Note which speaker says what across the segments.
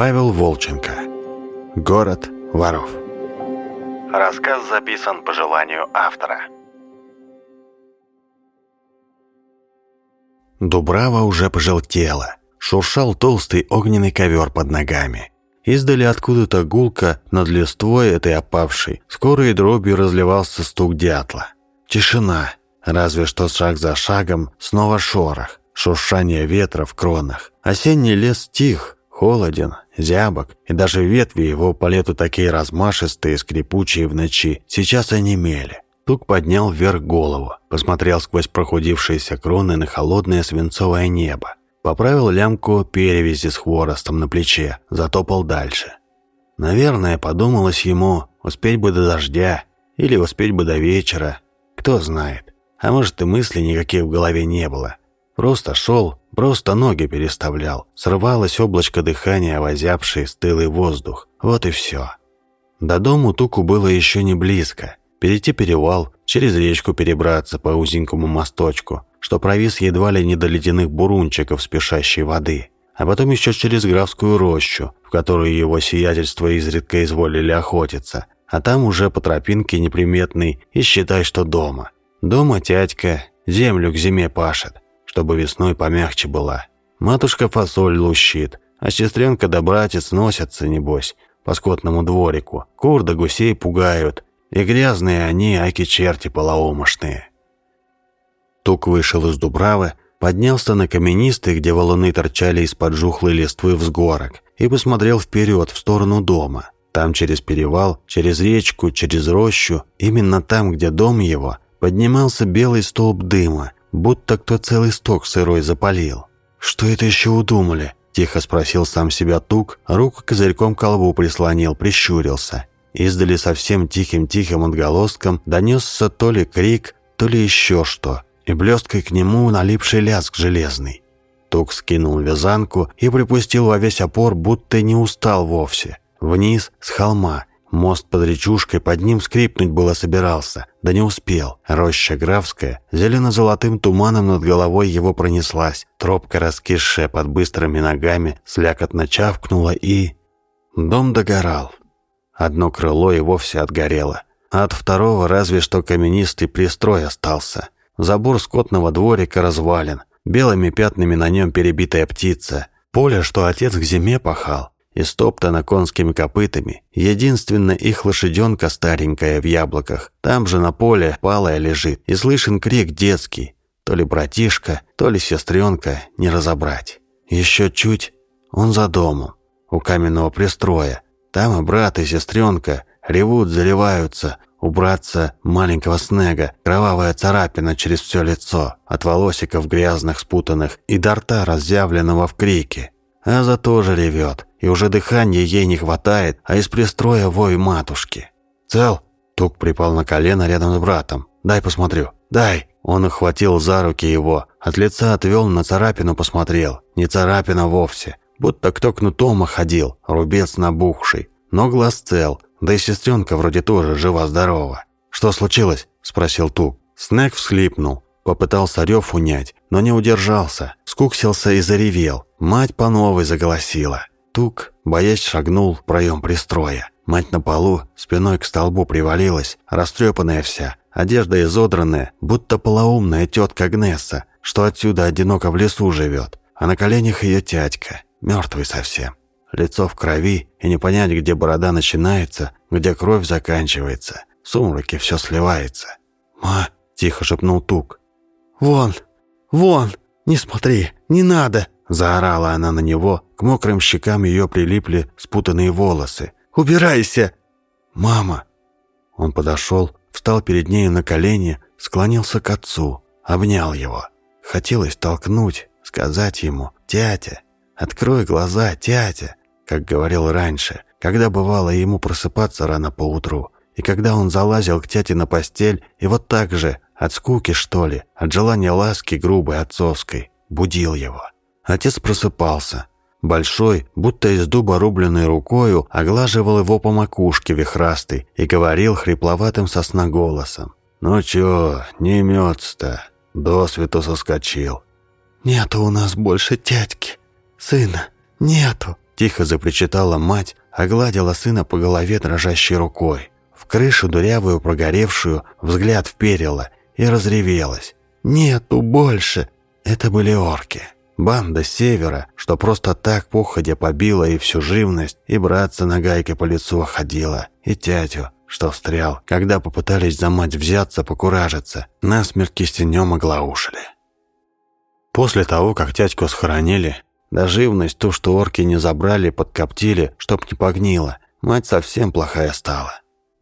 Speaker 1: Павел Волченко. Город воров.
Speaker 2: Рассказ записан по желанию автора.
Speaker 1: Дубрава уже пожелтела. Шуршал толстый огненный ковер под ногами. Издали откуда-то гулко над листвой этой опавшей. Скоро и дробью разливался стук дятла. Тишина. Разве что шаг за шагом снова шорох. Шуршание ветра в кронах. Осенний лес тих, холоден, зябок, и даже ветви его по лету такие размашистые, скрипучие в ночи, сейчас онемели. Тук поднял вверх голову, посмотрел сквозь прохудившиеся кроны на холодное свинцовое небо. Поправил лямку перевязи с хворостом на плече, затопал дальше. Наверное, подумалось ему, успеть бы до дождя или успеть бы до вечера. Кто знает. А может и мыслей никаких в голове не было. Просто шел, просто ноги переставлял. Срывалось облачко дыхания, возявший стылый воздух. Вот и все. До дому Туку было еще не близко. Перейти перевал, через речку перебраться по узенькому мосточку, что провис едва ли не до ледяных бурунчиков спешащей воды, а потом еще через графскую рощу, в которую его сиятельство изредка изволили охотиться, а там уже по тропинке неприметной и считай, что дома. Дома тятька землю к зиме пашет, чтобы весной помягче была. Матушка фасоль лущит, а сестренка да братец носятся, небось, по скотному дворику, кур да гусей пугают, и грязные они, аки черти полоумошные. Тук вышел из Дубравы, поднялся на каменистый, где валуны торчали из-под жухлой листвы взгорок, и посмотрел вперед, в сторону дома. Там через перевал, через речку, через рощу, именно там, где дом его, поднимался белый столб дыма, будто кто целый сток сырой запалил. «Что это еще удумали?» – тихо спросил сам себя Тук, руку козырьком к колбу прислонил, прищурился. Издали совсем тихим-тихим отголоском донесся то ли крик, то ли еще что – и блесткой к нему налипший лязг железный. Тук скинул вязанку и припустил во весь опор, будто не устал вовсе. Вниз, с холма. Мост под речушкой под ним скрипнуть было собирался, да не успел. Роща Графская зелено-золотым туманом над головой его пронеслась. Тропка, раскисшая под быстрыми ногами, слякотно чавкнула и... Дом догорал. Одно крыло и вовсе отгорело. От второго разве что каменистый пристрой остался — Забор скотного дворика развален, белыми пятнами на нем перебитая птица. Поле, что отец к зиме пахал, истоптано конскими копытами. Единственно их лошаденка старенькая в яблоках. Там же на поле палая лежит, и слышен крик детский. То ли братишка, то ли сестренка, не разобрать. Еще чуть, он за домом, у каменного пристроя. Там и брат, и сестренка ревут, заливаются, Убраться маленького снега, кровавая царапина через все лицо, от волосиков грязных, спутанных и до рта разъявленного в крике. Аза тоже ревет, и уже дыхания ей не хватает, а из пристроя вой матушки. «Цел?» Тук припал на колено рядом с братом. «Дай посмотрю. Дай!» Он охватил за руки его, от лица отвел, на царапину посмотрел. Не царапина вовсе, будто кто кнутом ходил, рубец набухший. Но глаз цел, да и сестренка вроде тоже жива-здорова. «Что случилось?» – спросил Тук. Снег всхлипнул. Попытался рев унять, но не удержался. Скуксился и заревел. Мать по новой заголосила. Тук, боясь, шагнул в проем пристроя. Мать на полу, спиной к столбу привалилась, растрепанная вся, одежда изодранная, будто полоумная тетка Гнесса, что отсюда одиноко в лесу живет, а на коленях ее тятька, мертвый совсем. Лицо в крови, и не понять, где борода начинается, где кровь заканчивается. В сумраке все сливается. «Ма!» – тихо шепнул Тук.
Speaker 3: «Вон! Вон! Не смотри! Не надо!»
Speaker 1: Заорала она на него, к мокрым щекам ее прилипли спутанные волосы.
Speaker 3: «Убирайся!»
Speaker 1: «Мама!» Он подошел, встал перед ней на колени, склонился к отцу, обнял его. Хотелось толкнуть, сказать ему «Тятя, открой глаза, тятя!» как говорил раньше, когда бывало ему просыпаться рано поутру, и когда он залазил к тяте на постель, и вот так же, от скуки, что ли, от желания ласки грубой отцовской, будил его. Отец просыпался. Большой, будто из дуба рубленной рукою, оглаживал его по макушке вихрастой и говорил хрипловатым сосноголосом. «Ну чё, не имется-то, досвету соскочил».
Speaker 3: «Нету у нас больше тятьки, сына, нету»,
Speaker 1: тихо запричитала мать, огладила сына по голове дрожащей рукой. В крышу дырявую прогоревшую взгляд вперила и разревелась. «Нету больше!» Это были орки. Банда севера, что просто так походя побила и всю живность, и братца на гайке по лицу ходила, и тятю, что встрял, когда попытались за мать взяться покуражиться, насмерть кистенем оглаушили. После того, как тятьку схоронили, да живность ту, что орки не забрали, подкоптили, чтоб не погнила, мать совсем плохая стала.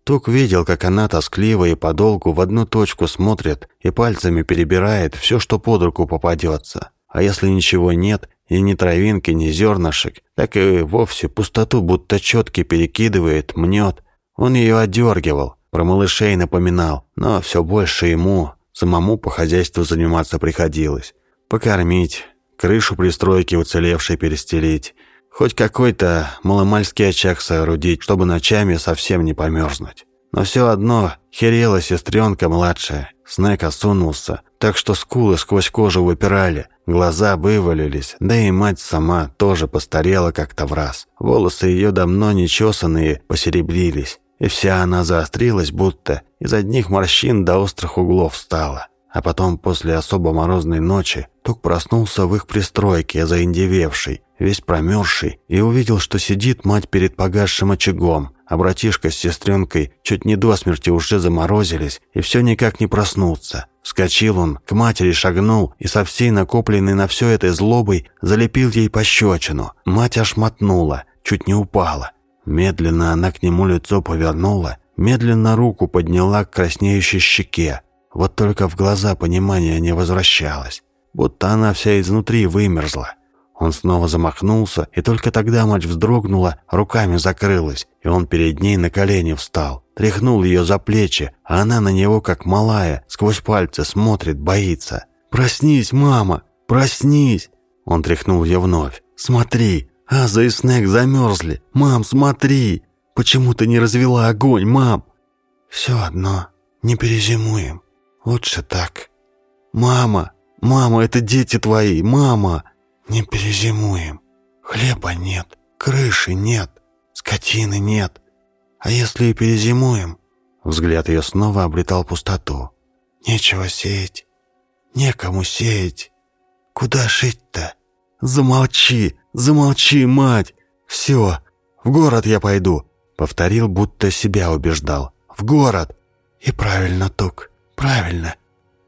Speaker 1: Тук видел, как она тоскливо и подолгу в одну точку смотрит и пальцами перебирает все, что под руку попадется. А если ничего нет, и ни травинки, ни зернышек, так и вовсе пустоту будто четки перекидывает, мнет. Он ее одергивал, про малышей напоминал, но все больше ему, самому по хозяйству заниматься приходилось. Покормить, крышу пристройки уцелевшей перестелить, хоть какой-то маломальский очаг соорудить, чтобы ночами совсем не померзнуть. Но все одно херела сестренка младшая, Снег осунулся, так что скулы сквозь кожу выпирали, глаза вывалились, да и мать сама тоже постарела как-то в раз. Волосы ее давно нечесанные посеребрились, и вся она заострилась, будто из одних морщин до острых углов стала. А потом, после особо морозной ночи, Тук проснулся в их пристройке, заиндевевший, весь промерзший, и увидел, что сидит мать перед погасшим очагом, а братишка с сестренкой чуть не до смерти уже заморозились и все никак не проснуться. Вскочил он, к матери шагнул и со всей накопленной на все этой злобой залепил ей пощечину. Мать аж мотнула, чуть не упала. Медленно она к нему лицо повернула, медленно руку подняла к краснеющей щеке. Вот только в глаза понимания не возвращалось, будто она вся изнутри вымерзла. Он снова замахнулся, и только тогда мать вздрогнула, руками закрылась, и он перед ней на колени встал. Тряхнул ее за плечи, а она на него, как малая, сквозь пальцы смотрит, боится. «Проснись, мама! Проснись!» Он тряхнул ее вновь. «Смотри! Аза и Снег замерзли! Мам, смотри! Почему ты не развела огонь, мам?» «Все одно. Не перезимуем. Лучше так. Мама! Мама, это дети твои! Мама!» Не перезимуем. Хлеба нет, крыши нет, скотины нет. А если и перезимуем...» Взгляд ее снова обретал пустоту. «Нечего сеять, некому сеять. Куда жить-то? Замолчи, замолчи, мать! Все, в город я пойду!» Повторил, будто себя убеждал. «В город!» «И правильно, Тук, правильно.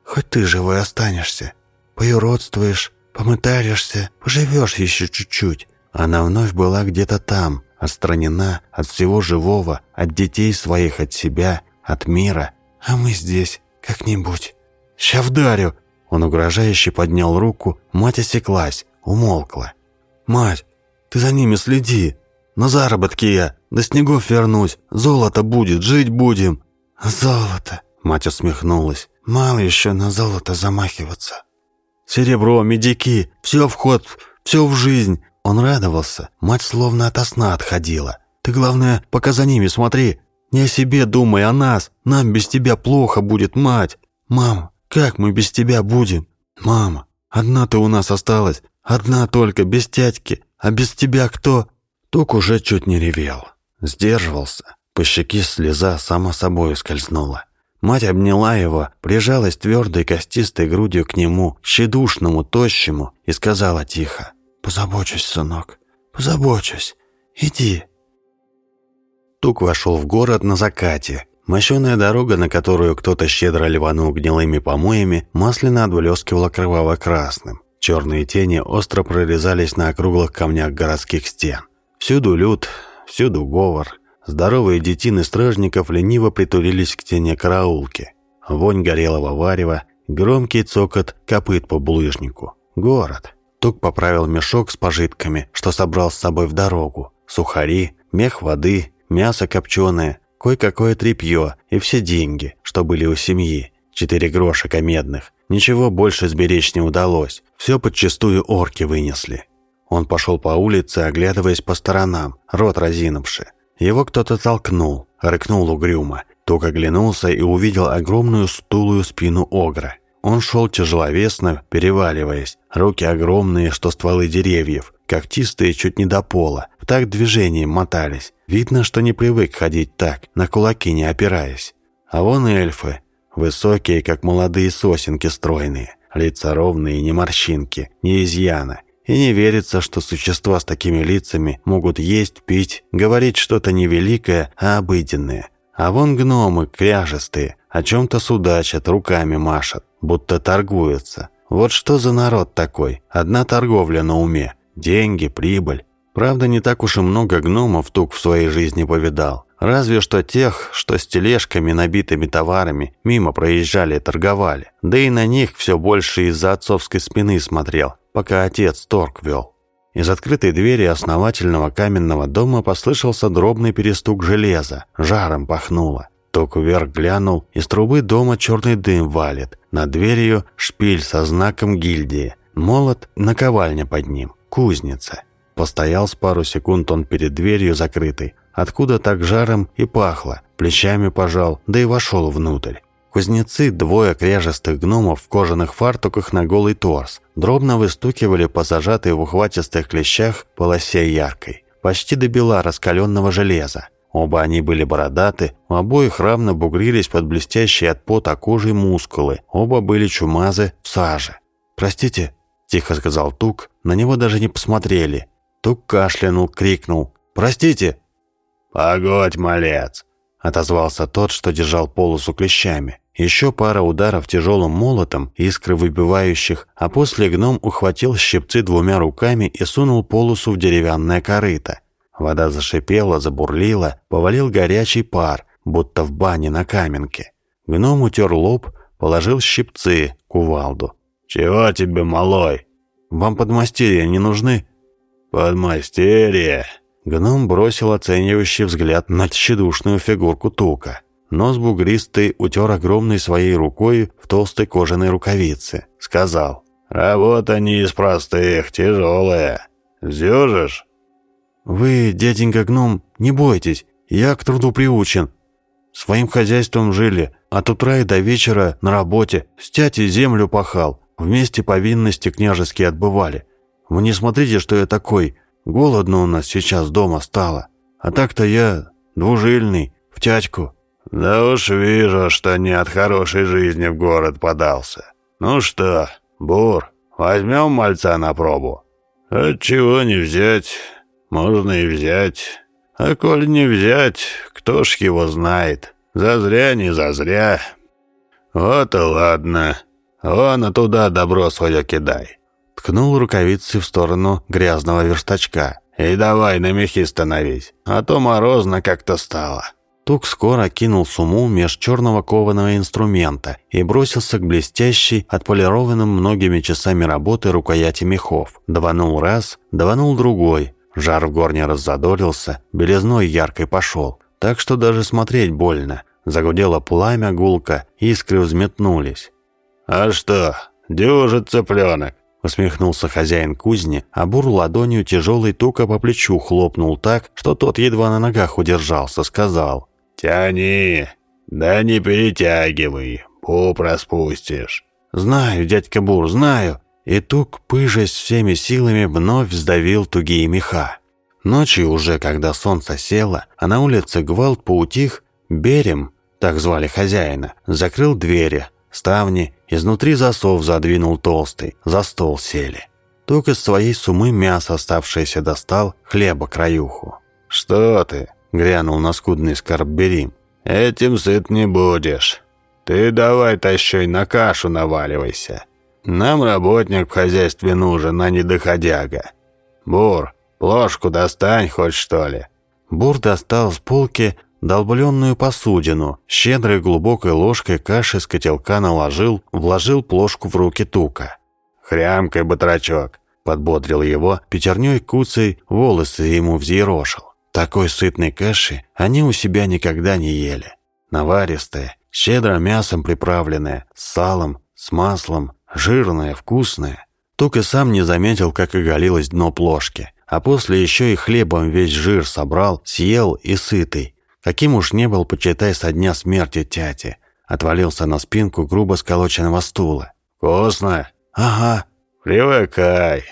Speaker 1: Хоть ты живой останешься. Поюродствуешь, Помытаришься, поживешь еще чуть-чуть. Она вновь была где-то там, отстранена от всего живого, от детей своих, от себя, от мира. А мы здесь, как-нибудь. «Ща вдарю!» Он угрожающе поднял руку, мать осеклась, умолкла. «Мать, ты за ними следи! На заработки я, до снегов вернусь, золото будет, жить будем!» «Золото!» — мать усмехнулась. «Мало еще на золото замахиваться!» Серебро, медики, все в ход, все в жизнь. Он радовался. Мать словно ото сна отходила. Ты, главное, пока за ними смотри. Не о себе думай, о нас. Нам без тебя плохо будет, мать. Мама, как мы без тебя будем? Мама, одна ты у нас осталась. Одна только, без тятьки. А без тебя кто? Тук уже чуть не ревел. Сдерживался. По щеке слеза сама собой скользнула. Мать обняла его, прижалась твердой костистой грудью к нему, щедушному, тощему, и сказала тихо. «Позабочусь, сынок, позабочусь. Иди». Тук вошел в город на закате. Мощеная дорога, на которую кто-то щедро ливанул гнилыми помоями, масляно отблескивала кроваво-красным. Черные тени остро прорезались на округлых камнях городских стен. Всюду люд, всюду говор, Здоровые детины стражников лениво притулились к стене караулки. Вонь горелого варева, громкий цокот копыт по булыжнику. Город. Тук поправил мешок с пожитками, что собрал с собой в дорогу. Сухари, мех воды, мясо копченое, кое-какое тряпье и все деньги, что были у семьи. Четыре грошика медных. Ничего больше сберечь не удалось. Все подчистую орки вынесли. Он пошел по улице, оглядываясь по сторонам, рот разинувший. Его кто-то толкнул, рыкнул угрюмо. Ток оглянулся и увидел огромную стулую спину огра. Он шел тяжеловесно, переваливаясь. Руки огромные, что стволы деревьев. когтистые чуть не до пола, в так движением мотались. Видно, что не привык ходить так, на кулаки не опираясь. А вон эльфы, высокие, как молодые сосенки стройные, лица ровные, не морщинки, не изъяна. И не верится, что существа с такими лицами могут есть, пить, говорить что-то не великое, а обыденное. А вон гномы, кряжестые, о чем-то судачат, руками машут, будто торгуются. Вот что за народ такой? Одна торговля на уме. Деньги, прибыль. Правда, не так уж и много гномов Тук в своей жизни повидал. Разве что тех, что с тележками, набитыми товарами, мимо проезжали и торговали. Да и на них все больше из-за отцовской спины смотрел, пока отец торг вел. Из открытой двери основательного каменного дома послышался дробный перестук железа, жаром пахнуло. Ток вверх глянул, из трубы дома черный дым валит. Над дверью шпиль со знаком гильдии. Молот – наковальня под ним. Кузница. Постоял с пару секунд он перед дверью закрытой. Откуда так жаром и пахло. Плечами пожал, да и вошел внутрь. Кузнецы, двое кряжестых гномов в кожаных фартуках на голый торс, дробно выстукивали по зажатой в ухватистых клещах полосе яркой, почти до бела раскаленного железа. Оба они были бородаты, у обоих равно бугрились под блестящие от пота кожей мускулы, оба были чумазы в саже. «Простите», – тихо сказал Тук, на него даже не посмотрели. Тук кашлянул, крикнул «Простите!»
Speaker 2: «Погодь, малец!»
Speaker 1: – отозвался тот, что держал полосу клещами. Еще пара ударов тяжелым молотом, искры выбивающих, а после гном ухватил щипцы двумя руками и сунул полосу в деревянное корыто. Вода зашипела, забурлила, повалил горячий пар, будто в бане на каменке. Гном утер лоб, положил щипцы, кувалду.
Speaker 2: «Чего тебе, малой?»
Speaker 1: «Вам подмастерья не нужны?»
Speaker 2: «Подмастерье?»
Speaker 1: Гном бросил оценивающий взгляд на тщедушную фигурку тука. Нос бугристый утер огромной своей рукой в толстой кожаной рукавице. Сказал.
Speaker 2: «Работа не из простых, тяжелая. Зюжишь?»
Speaker 1: «Вы, дяденька гном, не бойтесь, я к труду приучен. Своим хозяйством жили, от утра и до вечера на работе, стяти землю пахал, вместе повинности княжеские отбывали. Вы не смотрите, что я такой, голодно у нас сейчас дома стало. А так-то я двужильный, в тячку».
Speaker 2: «Да уж вижу, что не от хорошей жизни в город подался. Ну что, Бур, возьмем мальца на пробу?» «Отчего не взять?» Можно и взять. А коль не взять, кто ж его знает. Зазря не зазря. Вот и ладно. Вон туда добро свое кидай.
Speaker 1: Ткнул рукавицы в сторону грязного верстачка.
Speaker 2: И давай на мехи становись, а то морозно как-то стало.
Speaker 1: Тук скоро кинул суму меж черного кованого инструмента и бросился к блестящей, отполированным многими часами работы рукояти мехов. Даванул раз, даванул другой, Жар в горне раззадорился, белизной яркой пошел, так что даже смотреть больно. Загудело пламя гулко, искры взметнулись.
Speaker 2: «А что, дюжит цыпленок?»
Speaker 1: Усмехнулся хозяин кузни, а бур ладонью тяжелый тука по плечу хлопнул так, что тот едва на ногах удержался, сказал.
Speaker 2: «Тяни, да не перетягивай, пуп распустишь».
Speaker 1: «Знаю, дядька Бур, знаю», и тук, пыжась всеми силами, вновь сдавил тугие меха. Ночью уже, когда солнце село, а на улице гвалт поутих, Берем, так звали хозяина, закрыл двери, ставни, изнутри засов задвинул толстый, за стол сели. Тук из своей сумы мясо оставшееся достал, хлеба краюху.
Speaker 2: «Что ты?»
Speaker 1: — грянул на скудный скарб Берим.
Speaker 2: «Этим сыт не будешь. Ты давай тащой на кашу наваливайся. Нам работник в хозяйстве нужен, а не доходяга. Бур, ложку достань хоть что ли».
Speaker 1: Бур достал с полки долбленную посудину, щедрой глубокой ложкой каши с котелка наложил, вложил плошку в руки тука.
Speaker 2: «Хрямкой, батрачок!»
Speaker 1: – подбодрил его, пятерней куцей волосы ему взъерошил. Такой сытной каши они у себя никогда не ели. Наваристая, щедро мясом приправленная, с салом, с маслом, Жирная, вкусная. Тук и сам не заметил, как оголилось дно плошки. А после еще и хлебом весь жир собрал, съел и сытый. Каким уж не был, почитай, со дня смерти тяти. Отвалился на спинку грубо сколоченного стула.
Speaker 2: «Вкусно?»
Speaker 1: «Ага».
Speaker 2: «Привыкай.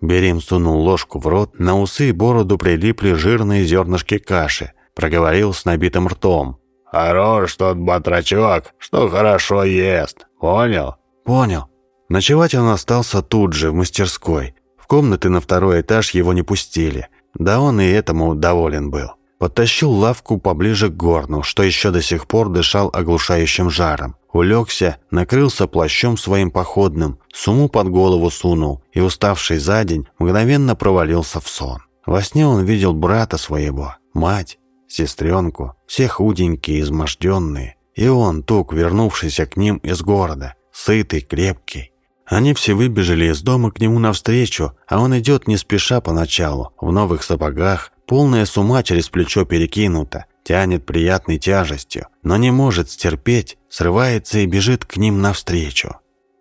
Speaker 1: Берем сунул ложку в рот, на усы и бороду прилипли жирные зернышки каши. Проговорил с набитым ртом.
Speaker 2: «Хорош тот батрачок, что хорошо ест. Понял?»
Speaker 1: «Понял». Ночевать он остался тут же, в мастерской. В комнаты на второй этаж его не пустили. Да он и этому доволен был. Подтащил лавку поближе к горну, что еще до сих пор дышал оглушающим жаром. Улегся, накрылся плащом своим походным, суму под голову сунул и, уставший за день, мгновенно провалился в сон. Во сне он видел брата своего, мать, сестренку, все худенькие, изможденные. И он, Тук, вернувшийся к ним из города, сытый, крепкий. Они все выбежали из дома к нему навстречу, а он идет не спеша поначалу, в новых сапогах, полная с ума через плечо перекинута, тянет приятной тяжестью, но не может стерпеть, срывается и бежит к ним навстречу.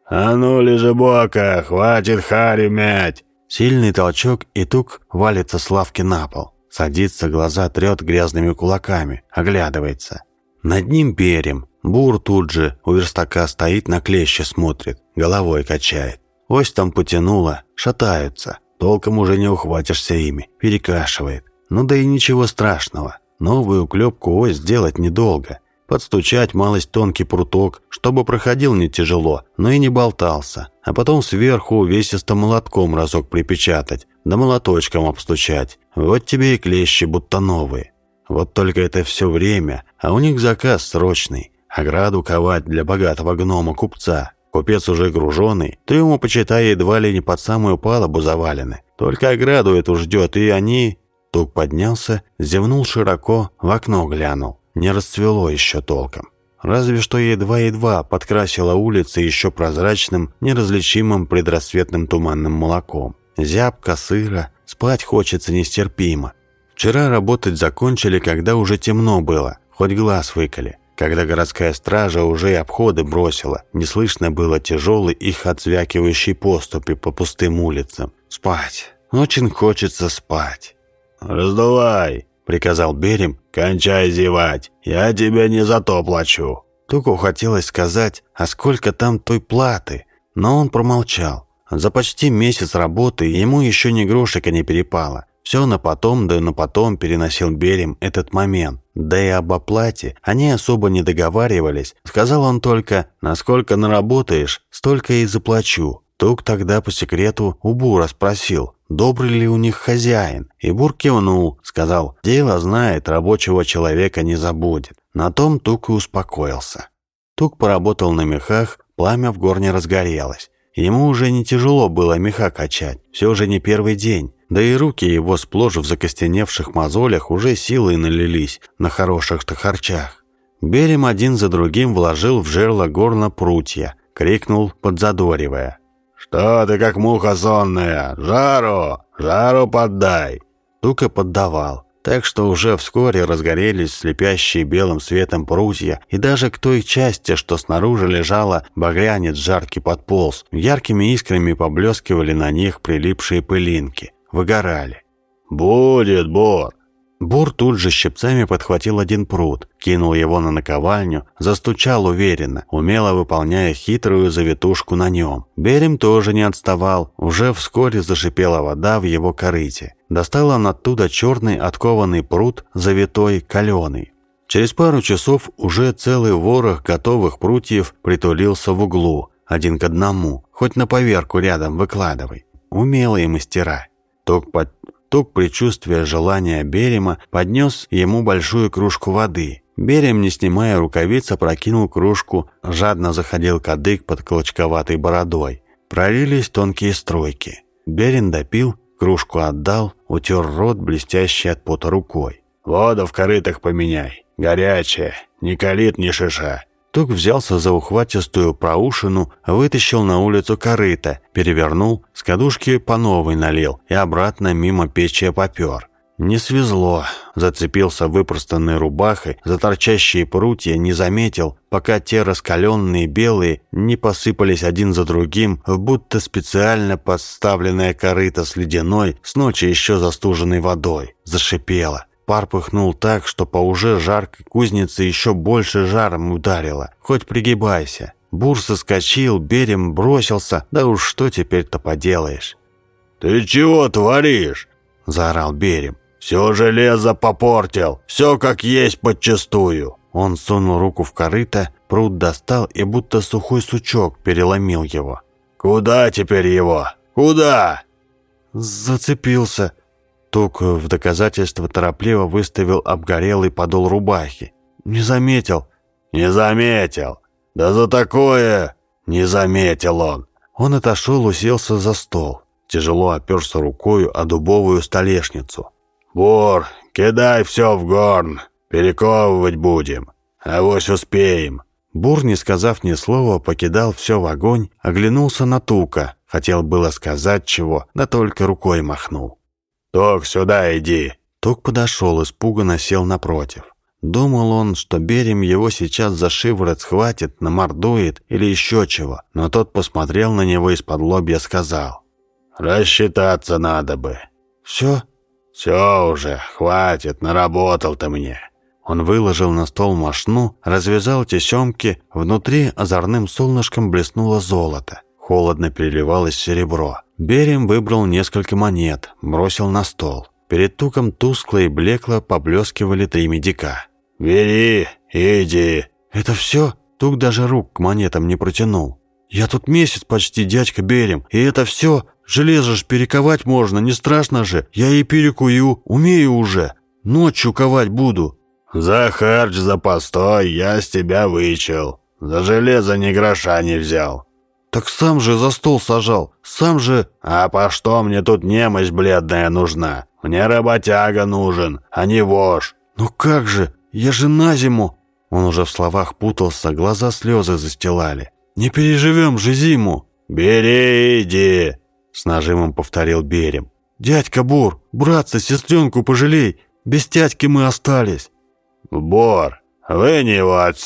Speaker 2: «А ну, лежебока, хватит хари мять!»
Speaker 1: Сильный толчок, и тук валится с лавки на пол. Садится, глаза трет грязными кулаками, оглядывается. Над ним берем. Бур тут же у верстака стоит, на клеще смотрит, головой качает. Ось там потянула, шатаются. Толком уже не ухватишься ими, перекашивает. Ну да и ничего страшного. Новую клепку ось сделать недолго. Подстучать малость тонкий пруток, чтобы проходил не тяжело, но и не болтался. А потом сверху увесистым молотком разок припечатать, да молоточком обстучать. Вот тебе и клещи будто новые. Вот только это все время, а у них заказ срочный. Ограду ковать для богатого гнома-купца. Купец уже груженный, ему, почитай, едва ли не под самую палубу завалены. Только ограду эту ждет, и они... Тук поднялся, зевнул широко, в окно глянул. Не расцвело еще толком. Разве что едва-едва подкрасила улицы еще прозрачным, неразличимым предрассветным туманным молоком. Зябко, сыро, спать хочется нестерпимо. Вчера работать закончили, когда уже темно было, хоть глаз выколи. Когда городская стража уже и обходы бросила, не слышно было тяжелый их отзвякивающий поступи по пустым улицам. Спать. Очень хочется спать.
Speaker 2: «Раздувай!» — приказал Берем. «Кончай зевать! Я тебе не за то плачу!»
Speaker 1: Туку хотелось сказать, а сколько там той платы, но он промолчал. За почти месяц работы ему еще ни грошика не перепало. Все на потом, да на потом переносил Берем этот момент. Да и об оплате они особо не договаривались. Сказал он только, насколько наработаешь, столько и заплачу. Тук тогда по секрету у Бура спросил, добрый ли у них хозяин. И Бур кивнул, сказал, дело знает, рабочего человека не забудет. На том Тук и успокоился. Тук поработал на мехах, пламя в горне разгорелось. Ему уже не тяжело было меха качать, все же не первый день. Да и руки его сплошь в закостеневших мозолях уже силой налились на хороших-то харчах. Берем один за другим вложил в жерло горна прутья, крикнул, подзадоривая.
Speaker 2: «Что ты как муха сонная? Жару! Жару поддай!»
Speaker 1: Тука поддавал, так что уже вскоре разгорелись слепящие белым светом прутья, и даже к той части, что снаружи лежала, багрянец жаркий подполз, яркими искрами поблескивали на них прилипшие пылинки, выгорали.
Speaker 2: «Будет, Бор!»
Speaker 1: Бур тут же щипцами подхватил один пруд, кинул его на наковальню, застучал уверенно, умело выполняя хитрую завитушку на нем. Берем тоже не отставал, уже вскоре зашипела вода в его корыте. Достал он оттуда черный откованный пруд, завитой, каленый. Через пару часов уже целый ворох готовых прутьев притулился в углу, один к одному, хоть на поверку рядом выкладывай. Умелые мастера. Ток под Тук, предчувствия желания Берема, поднес ему большую кружку воды. Берем, не снимая рукавиц, опрокинул кружку, жадно заходил кадык под клочковатой бородой. Пролились тонкие стройки. Берин допил, кружку отдал, утер рот, блестящий от пота рукой.
Speaker 2: «Воду в корытах поменяй. Горячая. Ни калит, ни шиша.
Speaker 1: Тук взялся за ухватистую проушину, вытащил на улицу корыто, перевернул, с кадушки по новой налил и обратно мимо печи попер. Не свезло. Зацепился выпростанной рубахой, за торчащие прутья не заметил, пока те раскаленные белые не посыпались один за другим, будто специально подставленная корыто с ледяной, с ночи еще застуженной водой. Зашипело. Пар пыхнул так, что по уже жаркой кузнице еще больше жаром ударило. Хоть пригибайся. Бур соскочил, берем бросился. Да уж что теперь-то поделаешь.
Speaker 2: ты чего творишь?» – заорал Берем. «Все железо попортил, все как есть подчистую».
Speaker 1: Он сунул руку в корыто, пруд достал и будто сухой сучок переломил его.
Speaker 2: «Куда теперь его? Куда?»
Speaker 1: «Зацепился». Тук в доказательство торопливо выставил обгорелый подол рубахи. «Не заметил».
Speaker 2: «Не заметил? Да за такое не заметил он».
Speaker 1: Он отошел, уселся за стол. Тяжело оперся рукою о дубовую столешницу.
Speaker 2: «Бор, кидай все в горн, перековывать будем, а вось успеем».
Speaker 1: Бур, не сказав ни слова, покидал все в огонь, оглянулся на Тука. Хотел было сказать чего, да только рукой махнул.
Speaker 2: «Тук, сюда иди!»
Speaker 1: Тук подошел, испуганно сел напротив. Думал он, что Берем его сейчас за шиворот схватит, намордует или еще чего, но тот посмотрел на него из-под лобья сказал.
Speaker 2: «Рассчитаться надо бы».
Speaker 1: «Все?»
Speaker 2: «Все уже, хватит, наработал ты мне».
Speaker 1: Он выложил на стол мошну, развязал тесемки, внутри озорным солнышком блеснуло золото. Холодно переливалось серебро. Берем выбрал несколько монет, бросил на стол. Перед туком тускло и блекло поблескивали три медика.
Speaker 2: «Бери, иди».
Speaker 1: «Это все?» Тук даже рук к монетам не протянул. «Я тут месяц почти, дядька Берем, и это все? Железо ж перековать можно, не страшно же. Я и перекую, умею уже. Ночью ковать буду».
Speaker 2: «За харч, за постой я с тебя вычел. За железо ни гроша не взял».
Speaker 1: «Так сам же за стол сажал, сам же...»
Speaker 2: «А по что мне тут немощь бледная нужна? Мне работяга нужен, а не вож».
Speaker 1: «Ну как же, я же на зиму...» Он уже в словах путался, глаза слезы застилали. «Не переживем же зиму!»
Speaker 2: «Бери, иди!»
Speaker 1: С нажимом повторил Берем. «Дядька Бур, братца, сестренку пожалей! Без тядьки мы остались!»
Speaker 2: «Бор, вынь его от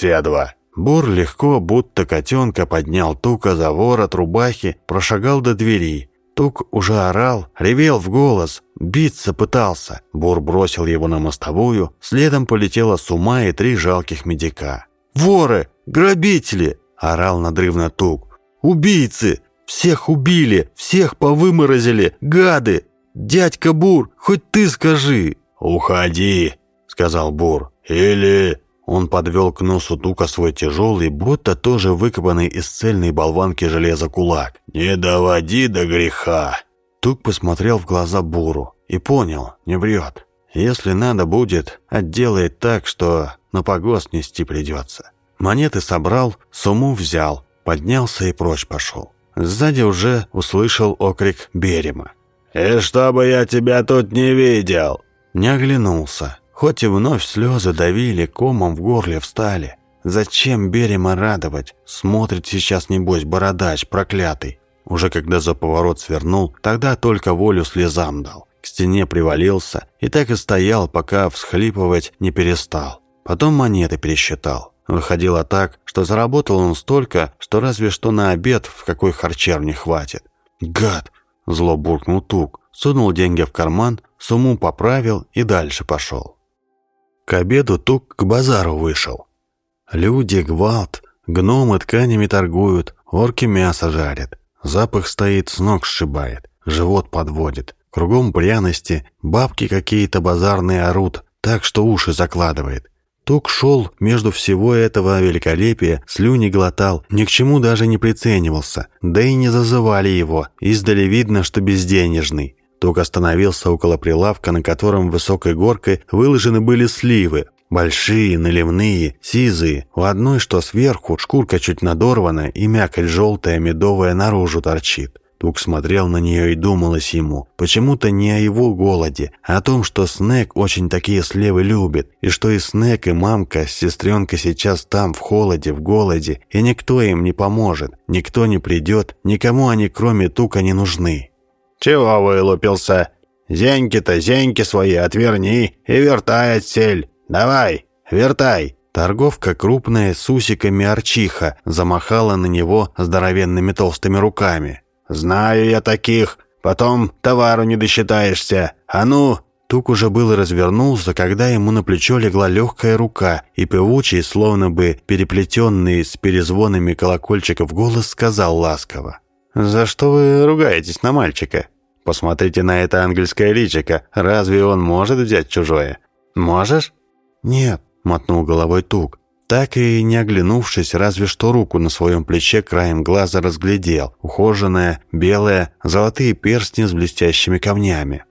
Speaker 2: седва!»
Speaker 1: Бор легко, будто котенка, поднял Тука за ворот рубахи, прошагал до двери. Тук уже орал, ревел в голос, биться пытался. Бур бросил его на мостовую, следом полетела с ума и три жалких медика. «Воры! Грабители!» – орал надрывно Тук. «Убийцы! Всех убили! Всех повыморозили! Гады! Дядька Бур, хоть ты скажи!»
Speaker 2: «Уходи!» – сказал Бур. «Или...»
Speaker 1: Он подвел к носу тука свой тяжелый, будто тоже выкопанный из цельной болванки железа кулак.
Speaker 2: «Не доводи до греха!»
Speaker 1: Тук посмотрел в глаза Буру и понял, не врет. Если надо будет, отделает так, что на погост нести придется. Монеты собрал, сумму взял, поднялся и прочь пошел. Сзади уже услышал окрик Берема.
Speaker 2: «И чтобы я тебя тут не видел!»
Speaker 1: Не оглянулся. Хоть и вновь слезы давили, комом в горле встали. Зачем Берема радовать? Смотрит сейчас, небось, бородач проклятый. Уже когда за поворот свернул, тогда только волю слезам дал. К стене привалился и так и стоял, пока всхлипывать не перестал. Потом монеты пересчитал. Выходило так, что заработал он столько, что разве что на обед в какой харчевне хватит. «Гад!» – зло буркнул Тук, сунул деньги в карман, сумму поправил и дальше пошел. К обеду Тук к базару вышел. Люди, гвалт, гномы тканями торгуют, орки мясо жарят. Запах стоит, с ног сшибает, живот подводит. Кругом пряности, бабки какие-то базарные орут, так что уши закладывает. Тук шел между всего этого великолепия, слюни глотал, ни к чему даже не приценивался, да и не зазывали его, издали видно, что безденежный. Тук остановился около прилавка, на котором высокой горкой выложены были сливы. Большие, наливные, сизые. У одной, что сверху, шкурка чуть надорвана и мякоть желтая, медовая наружу торчит. Тук смотрел на нее и думалось ему, почему-то не о его голоде, а о том, что Снег очень такие сливы любит, и что и Снег, и мамка с сестренкой сейчас там, в холоде, в голоде, и никто им не поможет, никто не придет, никому они кроме Тука не нужны.
Speaker 2: «Чего вылупился? Зеньки-то, зеньки свои отверни и вертай отсель. Давай, вертай!»
Speaker 1: Торговка крупная, с усиками арчиха, замахала на него здоровенными толстыми руками.
Speaker 2: «Знаю я таких. Потом товару не досчитаешься. А ну!»
Speaker 1: Тук уже было развернулся, когда ему на плечо легла легкая рука, и певучий, словно бы переплетенный с перезвонами колокольчиков голос сказал ласково. «За что вы ругаетесь на мальчика?»
Speaker 2: Посмотрите на это ангельское личико. Разве он может взять чужое? Можешь?»
Speaker 1: «Нет», — мотнул головой Тук. Так и не оглянувшись, разве что руку на своем плече краем глаза разглядел. Ухоженная, белая, золотые перстни с блестящими камнями.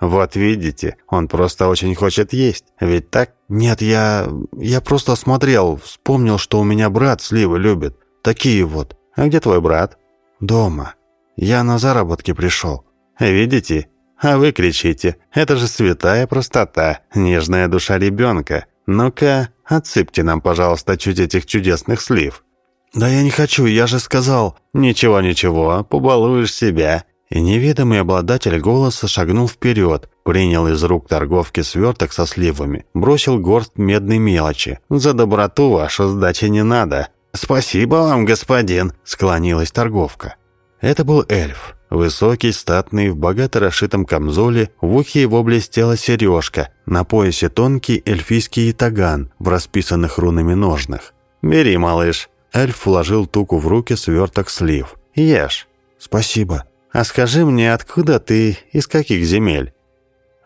Speaker 2: «Вот видите, он просто очень хочет есть, ведь так?»
Speaker 1: «Нет, я... я просто осмотрел, вспомнил, что у меня брат сливы любит. Такие вот».
Speaker 2: «А где твой брат?»
Speaker 1: «Дома. Я на заработки пришел».
Speaker 2: «Видите? А вы кричите. Это же святая простота, нежная душа ребенка. Ну-ка, отсыпьте нам, пожалуйста, чуть этих чудесных слив».
Speaker 1: «Да я не хочу, я же сказал...»
Speaker 2: «Ничего-ничего, побалуешь себя.
Speaker 1: И неведомый обладатель голоса шагнул вперед, принял из рук торговки сверток со сливами, бросил горсть медной мелочи.
Speaker 2: «За доброту вашу сдачи не надо». «Спасибо вам, господин», — склонилась торговка.
Speaker 1: Это был эльф. Высокий, статный, в богато расшитом камзоле, в ухе его блестела сережка, на поясе тонкий эльфийский итаган в расписанных рунами ножнах.
Speaker 2: «Бери, малыш».
Speaker 1: Эльф вложил туку в руки сверток слив.
Speaker 2: «Ешь».
Speaker 1: «Спасибо».
Speaker 2: «А скажи мне, откуда ты, из каких земель?»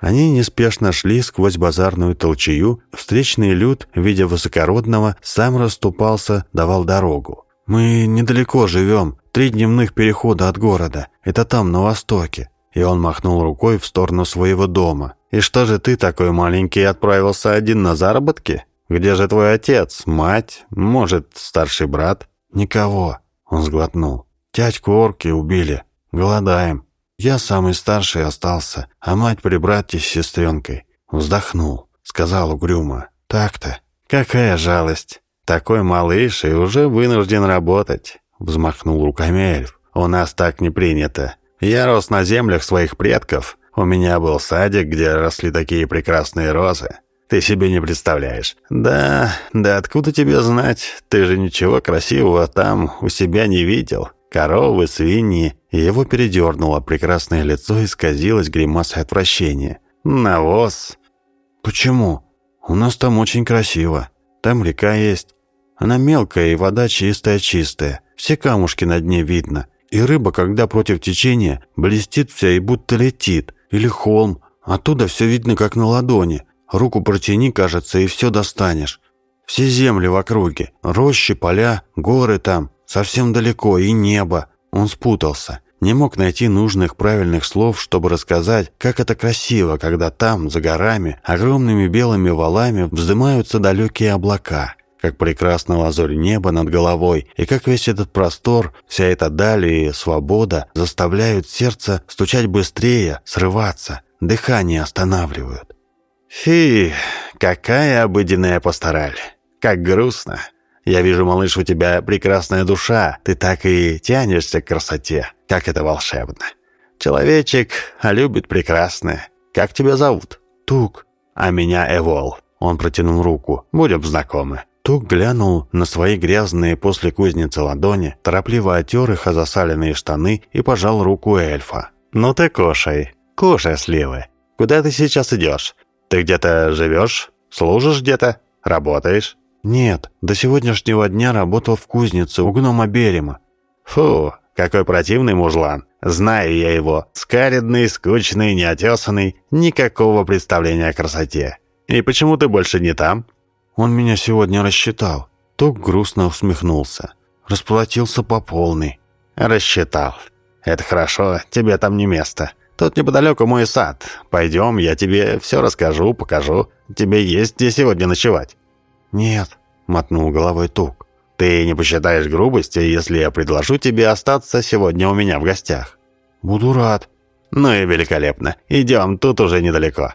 Speaker 1: Они неспешно шли сквозь базарную толчею, встречный люд, видя высокородного, сам расступался, давал дорогу. «Мы недалеко живем, три дневных перехода от города, это там, на востоке». И он махнул рукой в сторону своего дома.
Speaker 2: «И что же ты такой маленький отправился один на заработки? Где же твой отец, мать, может, старший брат?»
Speaker 1: «Никого», — он сглотнул. «Тятьку орки убили». Голодаем. Я самый старший остался, а мать при брате с сестренкой. Вздохнул, сказал угрюмо. Так-то.
Speaker 2: Какая жалость. Такой малыш и уже вынужден работать. Взмахнул руками эльф. У нас так не принято. Я рос на землях своих предков. У меня был садик, где росли такие прекрасные розы. Ты себе не представляешь. Да, да откуда тебе знать? Ты же ничего красивого там у себя не видел. Коровы, свиньи. Его передернуло, прекрасное лицо исказилось гримасой отвращения. Навоз.
Speaker 1: Почему? У нас там очень красиво. Там река есть. Она мелкая и вода чистая-чистая. Все камушки на дне видно. И рыба, когда против течения, блестит вся и будто летит. Или холм. Оттуда все видно, как на ладони. Руку протяни, кажется, и все достанешь. Все земли в округе. Рощи, поля, горы там. Совсем далеко, и небо. Он спутался. Не мог найти нужных правильных слов, чтобы рассказать, как это красиво, когда там, за горами, огромными белыми валами вздымаются далекие облака. Как прекрасно лазурь неба над головой, и как весь этот простор, вся эта даль и свобода заставляют сердце стучать быстрее, срываться, дыхание останавливают.
Speaker 2: «Фи, какая обыденная пастораль! Как грустно!» Я вижу, малыш, у тебя прекрасная душа. Ты так и тянешься к красоте. Как это волшебно. Человечек, а любит прекрасное. Как тебя зовут?
Speaker 1: Тук.
Speaker 2: А меня Эвол. Он протянул руку. Будем знакомы.
Speaker 1: Тук глянул на свои грязные после кузницы ладони, торопливо отер их о засаленные штаны и пожал руку эльфа.
Speaker 2: «Ну ты кушай. Кушай сливы. Куда ты сейчас идешь? Ты где-то живешь? Служишь где-то? Работаешь?»
Speaker 1: «Нет, до сегодняшнего дня работал в кузнице у гнома Берема».
Speaker 2: «Фу, какой противный мужлан. Знаю я его. Скаридный, скучный, неотесанный. Никакого представления о красоте. И почему ты больше не там?»
Speaker 1: «Он меня сегодня рассчитал». Ток грустно усмехнулся. Расплатился по полной.
Speaker 2: «Рассчитал. Это хорошо, тебе там не место. Тут неподалеку мой сад. Пойдем, я тебе все расскажу, покажу. Тебе есть где сегодня ночевать».
Speaker 1: «Нет», — мотнул головой Тук.
Speaker 2: «Ты не посчитаешь грубостью, если я предложу тебе остаться сегодня у меня в гостях?»
Speaker 1: «Буду рад».
Speaker 2: «Ну и великолепно. Идем, тут уже недалеко».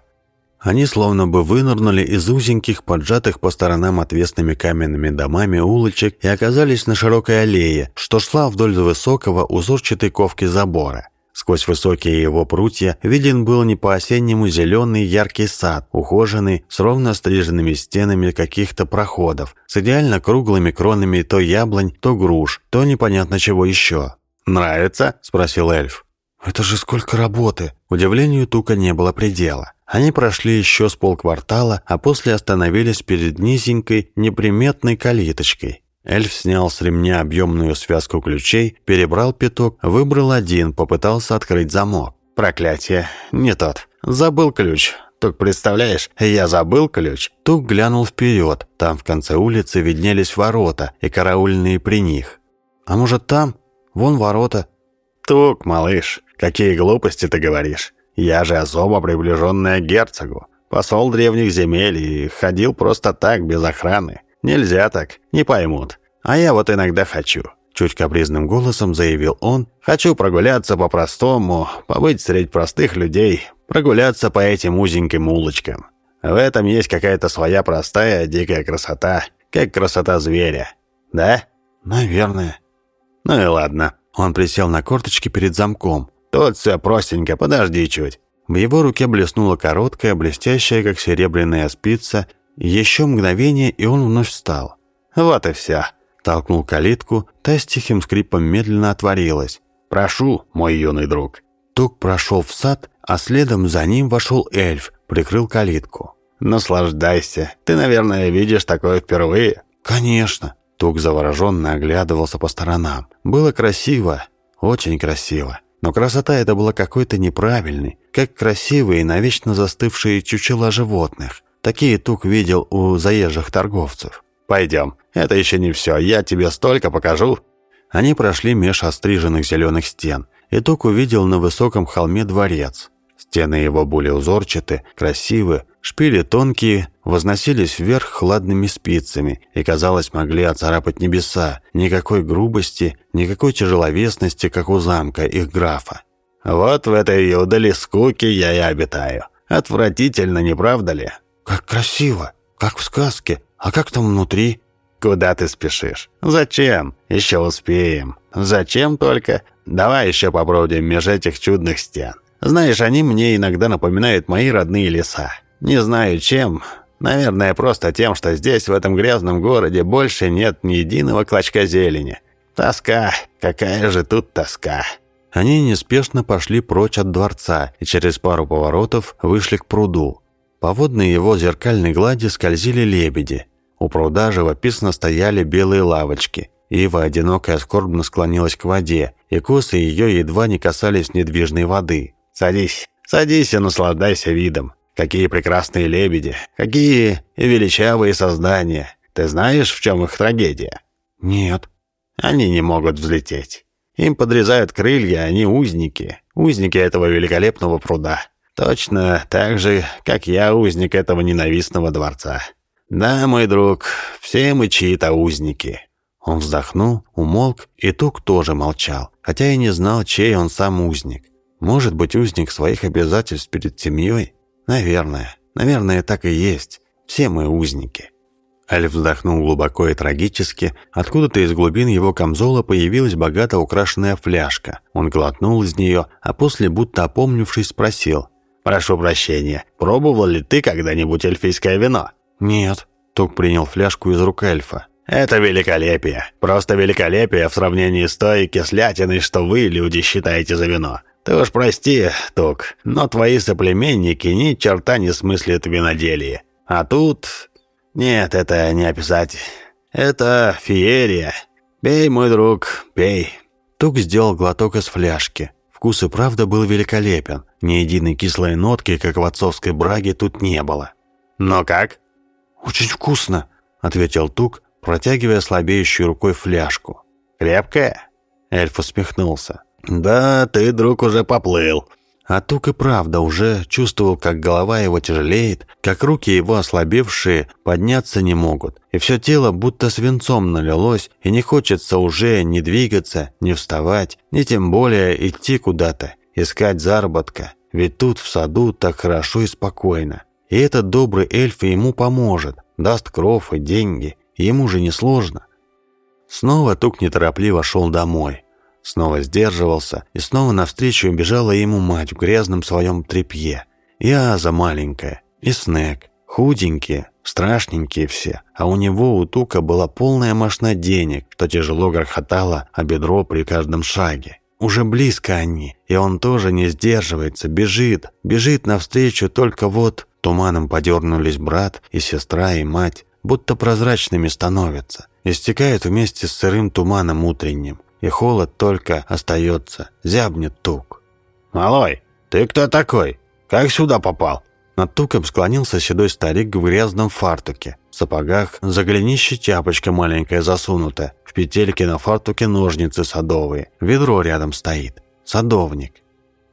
Speaker 1: Они словно бы вынырнули из узеньких, поджатых по сторонам отвесными каменными домами улочек и оказались на широкой аллее, что шла вдоль высокого узорчатой ковки забора. Сквозь высокие его прутья виден был не по-осеннему зеленый яркий сад, ухоженный, с ровно стриженными стенами каких-то проходов, с идеально круглыми кронами то яблонь, то груш, то непонятно чего еще.
Speaker 2: «Нравится?» – спросил эльф.
Speaker 1: «Это же сколько работы!» Удивлению Тука не было предела. Они прошли еще с полквартала, а после остановились перед низенькой, неприметной калиточкой. Эльф снял с ремня объемную связку ключей, перебрал пяток, выбрал один, попытался открыть замок.
Speaker 2: Проклятие, не тот. Забыл ключ. Тук, представляешь, я забыл ключ.
Speaker 1: Тук глянул вперед. Там в конце улицы виднелись ворота и караульные при них. А может там? Вон ворота.
Speaker 2: Тук, малыш, какие глупости ты говоришь. Я же особо приближенная к герцогу. Посол древних земель и ходил просто так, без охраны. Нельзя так, не поймут. А я вот иногда хочу. Чуть капризным голосом заявил он. «Хочу прогуляться по-простому, побыть среди простых людей, прогуляться по этим узеньким улочкам. В этом есть какая-то своя простая дикая красота, как красота зверя. Да?
Speaker 1: Наверное.
Speaker 2: Ну и ладно.
Speaker 1: Он присел на корточки перед замком.
Speaker 2: Тут все простенько, подожди чуть.
Speaker 1: В его руке блеснула короткая, блестящая, как серебряная спица. Еще мгновение, и он вновь встал.
Speaker 2: Вот и все.
Speaker 1: Толкнул калитку, та с тихим скрипом медленно отворилась.
Speaker 2: «Прошу, мой юный друг».
Speaker 1: Тук прошел в сад, а следом за ним вошел эльф, прикрыл калитку.
Speaker 2: «Наслаждайся. Ты, наверное, видишь такое впервые».
Speaker 1: «Конечно». Тук завороженно оглядывался по сторонам. Было красиво, очень красиво. Но красота эта была какой-то неправильной, как красивые навечно застывшие чучела животных. Такие Тук видел у заезжих торговцев.
Speaker 2: «Пойдем, это еще не все, я тебе столько покажу».
Speaker 1: Они прошли меж остриженных зеленых стен, и Тук увидел на высоком холме дворец. Стены его были узорчаты, красивы, шпили тонкие, возносились вверх хладными спицами и, казалось, могли оцарапать небеса. Никакой грубости, никакой тяжеловесности, как у замка их графа.
Speaker 2: «Вот в этой юдали скуки я и обитаю. Отвратительно, не правда ли?»
Speaker 1: «Как красиво, как в сказке. А как там внутри?»
Speaker 2: «Куда ты спешишь? Зачем? Еще успеем. Зачем только? Давай еще попробуем меж этих чудных стен. Знаешь, они мне иногда напоминают мои родные леса. Не знаю чем. Наверное, просто тем, что здесь, в этом грязном городе, больше нет ни единого клочка зелени. Тоска. Какая же тут тоска».
Speaker 1: Они неспешно пошли прочь от дворца и через пару поворотов вышли к пруду. По водной его зеркальной глади скользили лебеди. У пруда живописно стояли белые лавочки. Ива одинокая скорбно склонилась к воде, и косы ее едва не касались недвижной воды.
Speaker 2: «Садись, садись и наслаждайся видом. Какие прекрасные лебеди, какие величавые создания. Ты знаешь, в чем их трагедия?»
Speaker 1: «Нет».
Speaker 2: «Они не могут взлететь. Им подрезают крылья, они узники, узники этого великолепного пруда. Точно так же, как я узник этого ненавистного дворца. Да, мой друг, все мы чьи-то узники».
Speaker 1: Он вздохнул, умолк, и Тук тоже молчал, хотя и не знал, чей он сам узник. Может быть, узник своих обязательств перед семьей? Наверное. Наверное, так и есть. Все мы узники. Эльф вздохнул глубоко и трагически. Откуда-то из глубин его камзола появилась богато украшенная фляжка. Он глотнул из нее, а после, будто опомнившись, спросил.
Speaker 2: «Прошу прощения, пробовал ли ты когда-нибудь эльфийское вино?»
Speaker 1: «Нет». Тук принял фляжку из рук эльфа.
Speaker 2: «Это великолепие. Просто великолепие в сравнении с той кислятиной, что вы, люди, считаете за вино. Ты уж прости, Тук, но твои соплеменники ни черта не смыслят в виноделии. А тут... Нет, это не описать. Это феерия. Пей, мой друг, пей».
Speaker 1: Тук сделал глоток из фляжки. Вкус и правда был великолепен. Ни единой кислой нотки, как в отцовской браге, тут не было.
Speaker 2: «Но как?»
Speaker 1: «Очень вкусно», — ответил Тук, протягивая слабеющей рукой фляжку.
Speaker 2: «Крепкая?»
Speaker 1: Эльф усмехнулся.
Speaker 2: «Да, ты, друг, уже поплыл».
Speaker 1: А Тук и правда уже чувствовал, как голова его тяжелеет, как руки его ослабевшие подняться не могут, и все тело будто свинцом налилось, и не хочется уже ни двигаться, ни вставать, ни тем более идти куда-то, искать заработка, ведь тут в саду так хорошо и спокойно. И этот добрый эльф ему поможет, даст кров и деньги, ему же не сложно. Снова Тук неторопливо шел домой. Снова сдерживался, и снова навстречу бежала ему мать в грязном своем тряпье. И Аза маленькая, и Снег, худенькие, страшненькие все. А у него, у Тука, была полная мошна денег, что тяжело грохотало о бедро при каждом шаге. Уже близко они, и он тоже не сдерживается, бежит, бежит навстречу, только вот туманом подернулись брат и сестра и мать, будто прозрачными становятся, истекают вместе с сырым туманом утренним, и холод только остается, зябнет тук.
Speaker 2: «Малой, Ты кто такой? Как сюда попал?»
Speaker 1: Над туком склонился седой старик в грязном фартуке. В сапогах за голенище тяпочка маленькая засунута. В петельке на фартуке ножницы садовые. Ведро рядом стоит. Садовник.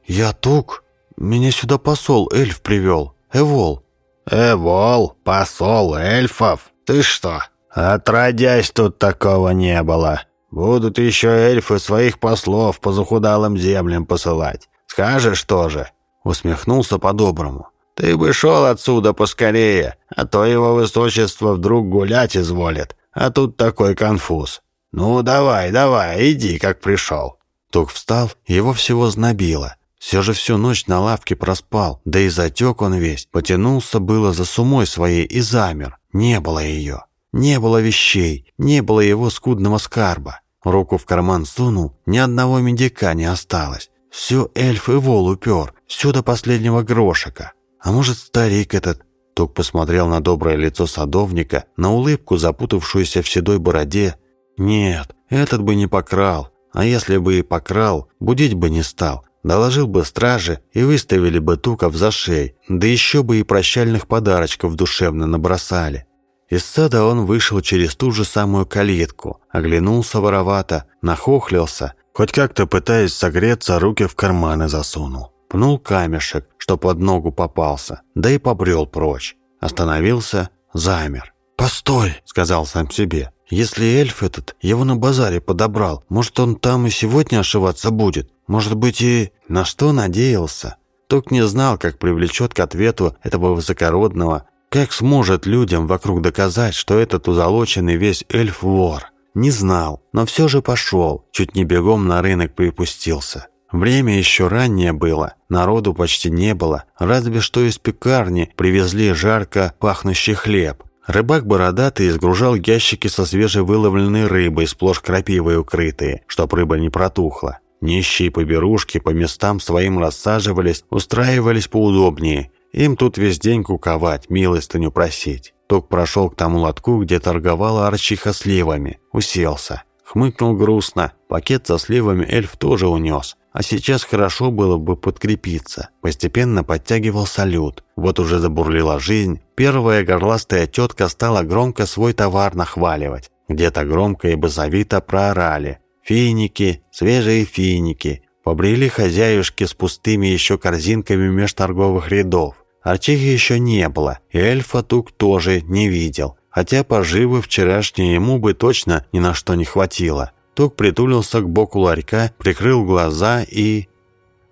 Speaker 1: «Я тук. Меня сюда посол эльф привел. Эвол».
Speaker 2: «Эвол? Посол эльфов? Ты что? Отродясь тут такого не было. Будут еще эльфы своих послов по захудалым землям посылать. Скажешь тоже?»
Speaker 1: Усмехнулся по-доброму.
Speaker 2: «Ты бы шел отсюда поскорее, а то его высочество вдруг гулять изволит, а тут такой конфуз. Ну, давай, давай, иди, как пришел».
Speaker 1: Тук встал, его всего знобило. Все же всю ночь на лавке проспал, да и затек он весь. Потянулся было за сумой своей и замер. Не было ее. Не было вещей, не было его скудного скарба. Руку в карман сунул, ни одного медика не осталось. Все эльф и вол упер, все до последнего грошика. А может, старик этот...» Тук посмотрел на доброе лицо садовника, на улыбку, запутавшуюся в седой бороде. «Нет, этот бы не покрал. А если бы и покрал, будить бы не стал. Доложил бы страже и выставили бы Туков за шеи, да еще бы и прощальных подарочков душевно набросали». Из сада он вышел через ту же самую калитку, оглянулся воровато, нахохлился, хоть как-то пытаясь согреться, руки в карманы засунул пнул камешек, что под ногу попался, да и побрел прочь. Остановился, замер. «Постой!» — сказал сам себе. «Если эльф этот его на базаре подобрал, может, он там и сегодня ошиваться будет? Может быть, и...» На что надеялся? Ток не знал, как привлечет к ответу этого высокородного, как сможет людям вокруг доказать, что этот узолоченный весь эльф вор. Не знал, но все же пошел, чуть не бегом на рынок припустился. Время еще раннее было, народу почти не было, разве что из пекарни привезли жарко пахнущий хлеб. Рыбак бородатый изгружал ящики со свежевыловленной рыбой, сплошь крапивой укрытые, чтоб рыба не протухла. Нищие поберушки по местам своим рассаживались, устраивались поудобнее. Им тут весь день куковать, милостыню просить. Ток прошел к тому лотку, где торговала арчиха сливами. Уселся. Хмыкнул грустно. Пакет со сливами эльф тоже унес. А сейчас хорошо было бы подкрепиться. Постепенно подтягивал салют. Вот уже забурлила жизнь. Первая горластая тетка стала громко свой товар нахваливать. Где-то громко и базовито проорали. Финики, свежие финики. Побрели хозяюшки с пустыми еще корзинками меж торговых рядов. Арчихи еще не было, и эльфа Тук тоже не видел. Хотя поживы вчерашние ему бы точно ни на что не хватило. Тук притулился к боку ларька, прикрыл глаза и...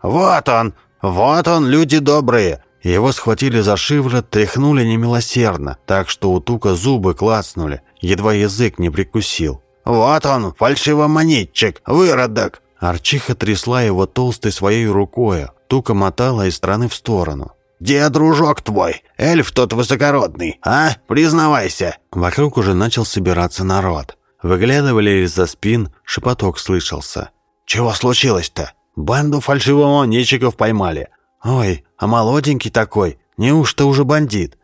Speaker 2: «Вот он! Вот он, люди добрые!»
Speaker 1: Его схватили за шиворот, тряхнули немилосердно, так что у Тука зубы клацнули, едва язык не прикусил.
Speaker 2: «Вот он, фальшивомонетчик, выродок!»
Speaker 1: Арчиха трясла его толстой своей рукой, Тука мотала из стороны в сторону.
Speaker 2: «Где дружок твой? Эльф тот высокородный, а? Признавайся!»
Speaker 1: Вокруг уже начал собираться народ. Выглядывали из-за спин, шепоток слышался.
Speaker 2: «Чего случилось-то? Банду фальшивомонетчиков поймали. Ой, а молоденький такой, неужто уже бандит?»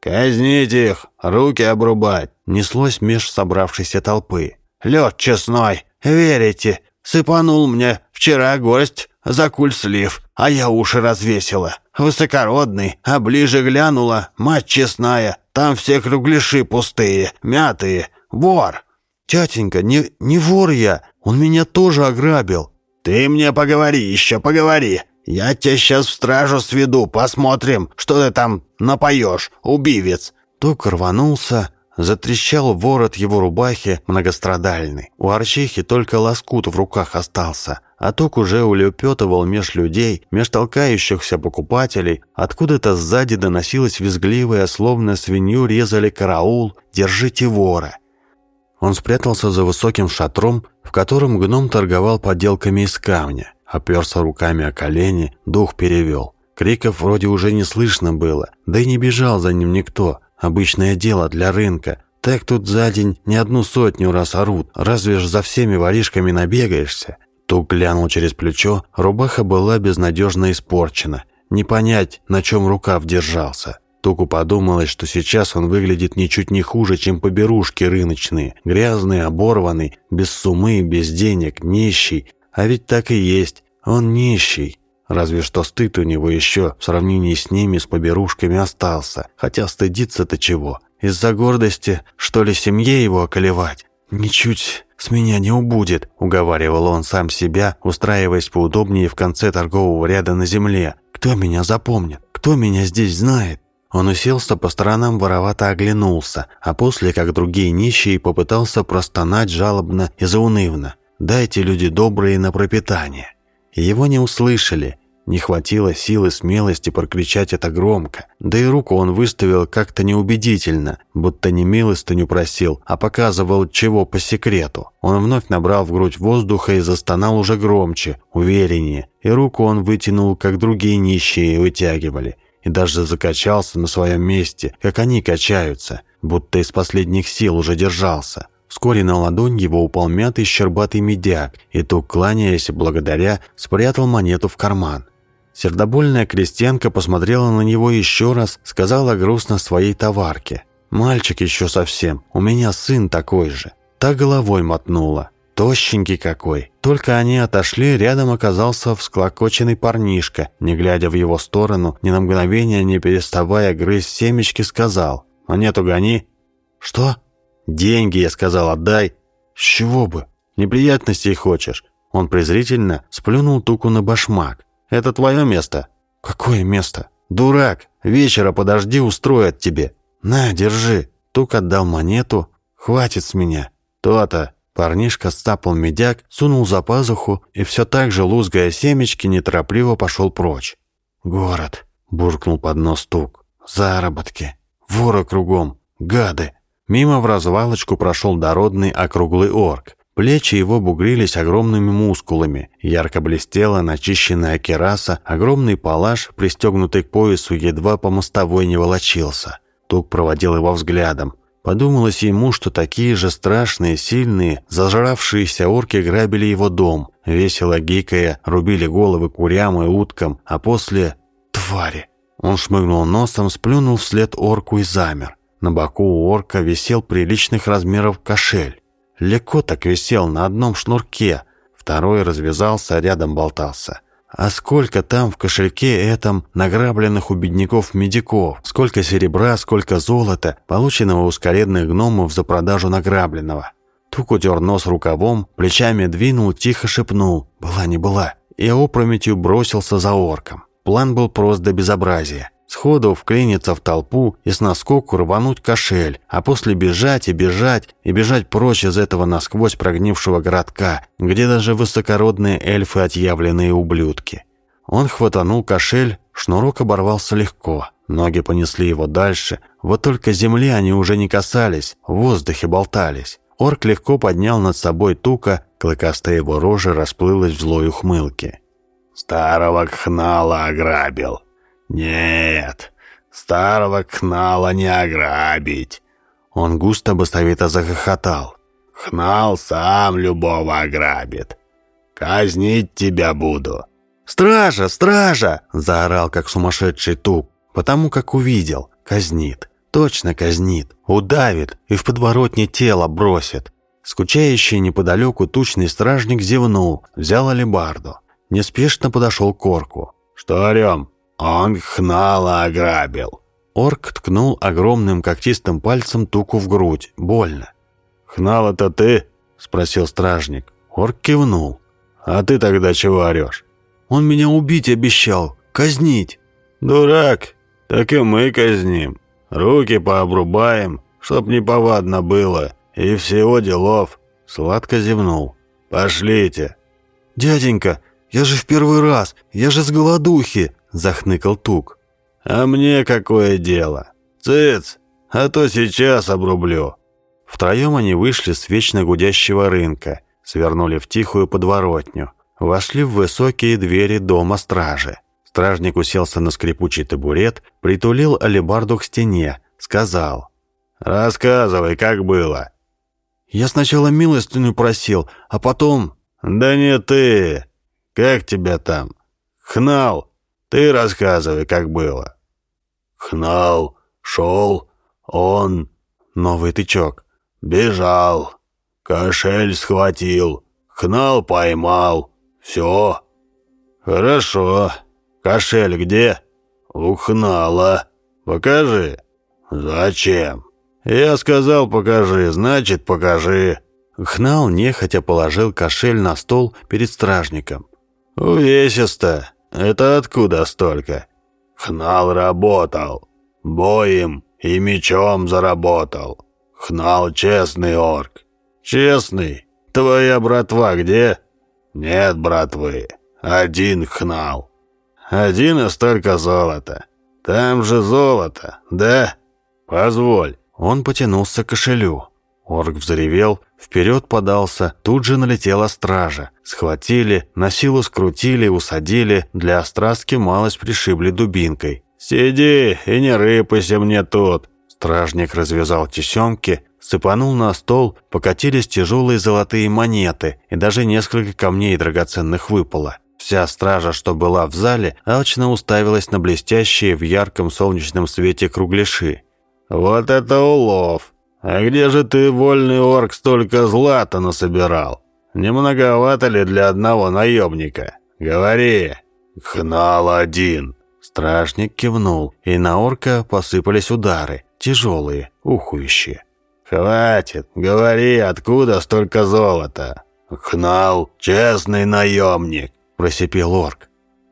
Speaker 2: «Казнить их, руки обрубать!»
Speaker 1: Неслось меж собравшейся толпы.
Speaker 2: «Лед честной, верите? Сыпанул мне вчера гость за куль слив, а я уши развесила. Высокородный, а ближе глянула, мать честная, там все кругляши пустые, мятые. Вор!»
Speaker 1: «Тятенька, не, не вор я, он меня тоже ограбил».
Speaker 2: «Ты мне поговори еще, поговори. Я тебя сейчас в стражу сведу, посмотрим, что ты там напоешь, убивец».
Speaker 1: Ток рванулся, затрещал ворот его рубахи многострадальный. У Арчихи только лоскут в руках остался, а Ток уже улепетывал меж людей, меж толкающихся покупателей. Откуда-то сзади доносилось визгливое, словно свинью резали караул «Держите вора!» Он спрятался за высоким шатром, в котором гном торговал поделками из камня. Оперся руками о колени, дух перевел. Криков вроде уже не слышно было, да и не бежал за ним никто. Обычное дело для рынка. Так тут за день не одну сотню раз орут, разве ж за всеми воришками набегаешься. Тук глянул через плечо, рубаха была безнадежно испорчена. Не понять, на чем рукав держался. Туку подумалось, что сейчас он выглядит ничуть не хуже, чем поберушки рыночные. Грязный, оборванный, без сумы, без денег, нищий. А ведь так и есть. Он нищий. Разве что стыд у него еще в сравнении с ними с поберушками остался. Хотя стыдиться-то чего? Из-за гордости, что ли, семье его околевать? Ничуть с меня не убудет, уговаривал он сам себя, устраиваясь поудобнее в конце торгового ряда на земле. Кто меня запомнит? Кто меня здесь знает? Он уселся по сторонам, воровато оглянулся, а после, как другие нищие, попытался простонать жалобно и заунывно. «Дайте, люди добрые, на пропитание». Его не услышали. Не хватило силы смелости прокричать это громко. Да и руку он выставил как-то неубедительно, будто не милостыню просил, а показывал чего по секрету. Он вновь набрал в грудь воздуха и застонал уже громче, увереннее. И руку он вытянул, как другие нищие вытягивали и даже закачался на своем месте, как они качаются, будто из последних сил уже держался. Вскоре на ладонь его упал мятый щербатый медяк, и тук, кланяясь благодаря, спрятал монету в карман. Сердобольная крестьянка посмотрела на него еще раз, сказала грустно своей товарке. «Мальчик еще совсем, у меня сын такой же». Та головой мотнула. Тощенький какой. Только они отошли, рядом оказался всклокоченный парнишка. Не глядя в его сторону, ни на мгновение не переставая грызть семечки, сказал «Монету гони». «Что?» «Деньги, я сказал, отдай». «С чего бы? Неприятностей хочешь?» Он презрительно сплюнул туку на башмак. «Это твое место?» «Какое место?» «Дурак! Вечера подожди, устроят тебе!» «На, держи!» Тук отдал монету. «Хватит с меня!» «То-то!» Парнишка стапал медяк, сунул за пазуху и все так же, лузгая семечки, неторопливо пошел прочь. «Город!» – буркнул под нос тук. «Заработки! Воры кругом! Гады!» Мимо в развалочку прошел дородный округлый орк. Плечи его бугрились огромными мускулами. Ярко блестела начищенная кераса, огромный палаш, пристегнутый к поясу, едва по мостовой не волочился. Тук проводил его взглядом. Подумалось ему, что такие же страшные, сильные, зажравшиеся орки грабили его дом, весело гикая, рубили головы курям и уткам, а после... Твари! Он шмыгнул носом, сплюнул вслед орку и замер. На боку у орка висел приличных размеров кошель. Легко так висел на одном шнурке, второй развязался, рядом болтался. А сколько там в кошельке этом награбленных у бедняков-медиков? Сколько серебра, сколько золота, полученного у скоредных гномов за продажу награбленного? Тук утер нос рукавом, плечами двинул, тихо шепнул «Была не была» и опрометью бросился за орком. План был прост до безобразия. Сходу вклиниться в толпу и с наскоку рвануть кошель, а после бежать и бежать, и бежать прочь из этого насквозь прогнившего городка, где даже высокородные эльфы отъявленные ублюдки. Он хватанул кошель, шнурок оборвался легко, ноги понесли его дальше, вот только земли они уже не касались, в воздухе болтались. Орк легко поднял над собой тука, клыкастая его рожа расплылась в злой ухмылке.
Speaker 2: «Старого хнала ограбил», «Нет, старого кнала не ограбить!»
Speaker 1: Он густо басовито захохотал.
Speaker 2: «Хнал сам любого ограбит. Казнить тебя буду!»
Speaker 1: «Стража! Стража!» – заорал, как сумасшедший туп, потому как увидел. Казнит. Точно казнит. Удавит и в подворотне тело бросит. Скучающий неподалеку тучный стражник зевнул, взял алебарду. Неспешно подошел к орку.
Speaker 2: «Что орем?» «Он хнала ограбил».
Speaker 1: Орк ткнул огромным когтистым пальцем туку в грудь. Больно.
Speaker 2: «Хнал это ты?» – спросил стражник.
Speaker 1: Орк кивнул.
Speaker 2: «А ты тогда чего орешь?»
Speaker 1: «Он меня убить обещал. Казнить».
Speaker 2: «Дурак. Так и мы казним. Руки пообрубаем, чтоб неповадно было. И всего делов».
Speaker 1: Сладко зевнул.
Speaker 2: «Пошлите».
Speaker 1: «Дяденька, я же в первый раз. Я же с голодухи. – захныкал Тук.
Speaker 2: «А мне какое дело? Цыц, а то сейчас обрублю».
Speaker 1: Втроем они вышли с вечно гудящего рынка, свернули в тихую подворотню, вошли в высокие двери дома стражи. Стражник уселся на скрипучий табурет, притулил алебарду к стене, сказал.
Speaker 2: «Рассказывай, как было».
Speaker 1: «Я сначала милостыню просил, а потом...»
Speaker 2: «Да не ты! Как тебя там? Хнал, ты рассказывай, как было». «Хнал, шел, он...»
Speaker 1: Новый тычок.
Speaker 2: «Бежал, кошель схватил, хнал поймал, все». «Хорошо. Кошель где?» «Ухнала. Покажи». «Зачем?» «Я сказал, покажи, значит, покажи».
Speaker 1: Хнал нехотя положил кошель на стол перед стражником.
Speaker 2: «Увесисто. Это откуда столько?» «Хнал работал. Боем и мечом заработал. Хнал честный орк». «Честный? Твоя братва где?» «Нет братвы. Один хнал». «Один и столько золота. Там же золото, да?» «Позволь».
Speaker 1: Он потянулся к кошелю. Орк взревел, вперед подался, тут же налетела стража. Схватили, на силу скрутили, усадили, для острастки малость пришибли дубинкой.
Speaker 2: «Сиди и не рыпайся мне тут!»
Speaker 1: Стражник развязал тесемки, сыпанул на стол, покатились тяжелые золотые монеты, и даже несколько камней драгоценных выпало. Вся стража, что была в зале, алчно уставилась на блестящие в ярком солнечном свете кругляши.
Speaker 2: «Вот это улов! А где же ты, вольный орк, столько злата насобирал? Не многовато ли для одного наемника? Говори!» «Хнал один!»
Speaker 1: Стражник кивнул, и на орка посыпались удары, тяжелые, ухующие.
Speaker 2: «Хватит, говори, откуда столько золота?» «Хнал, честный наемник», – просипел орк.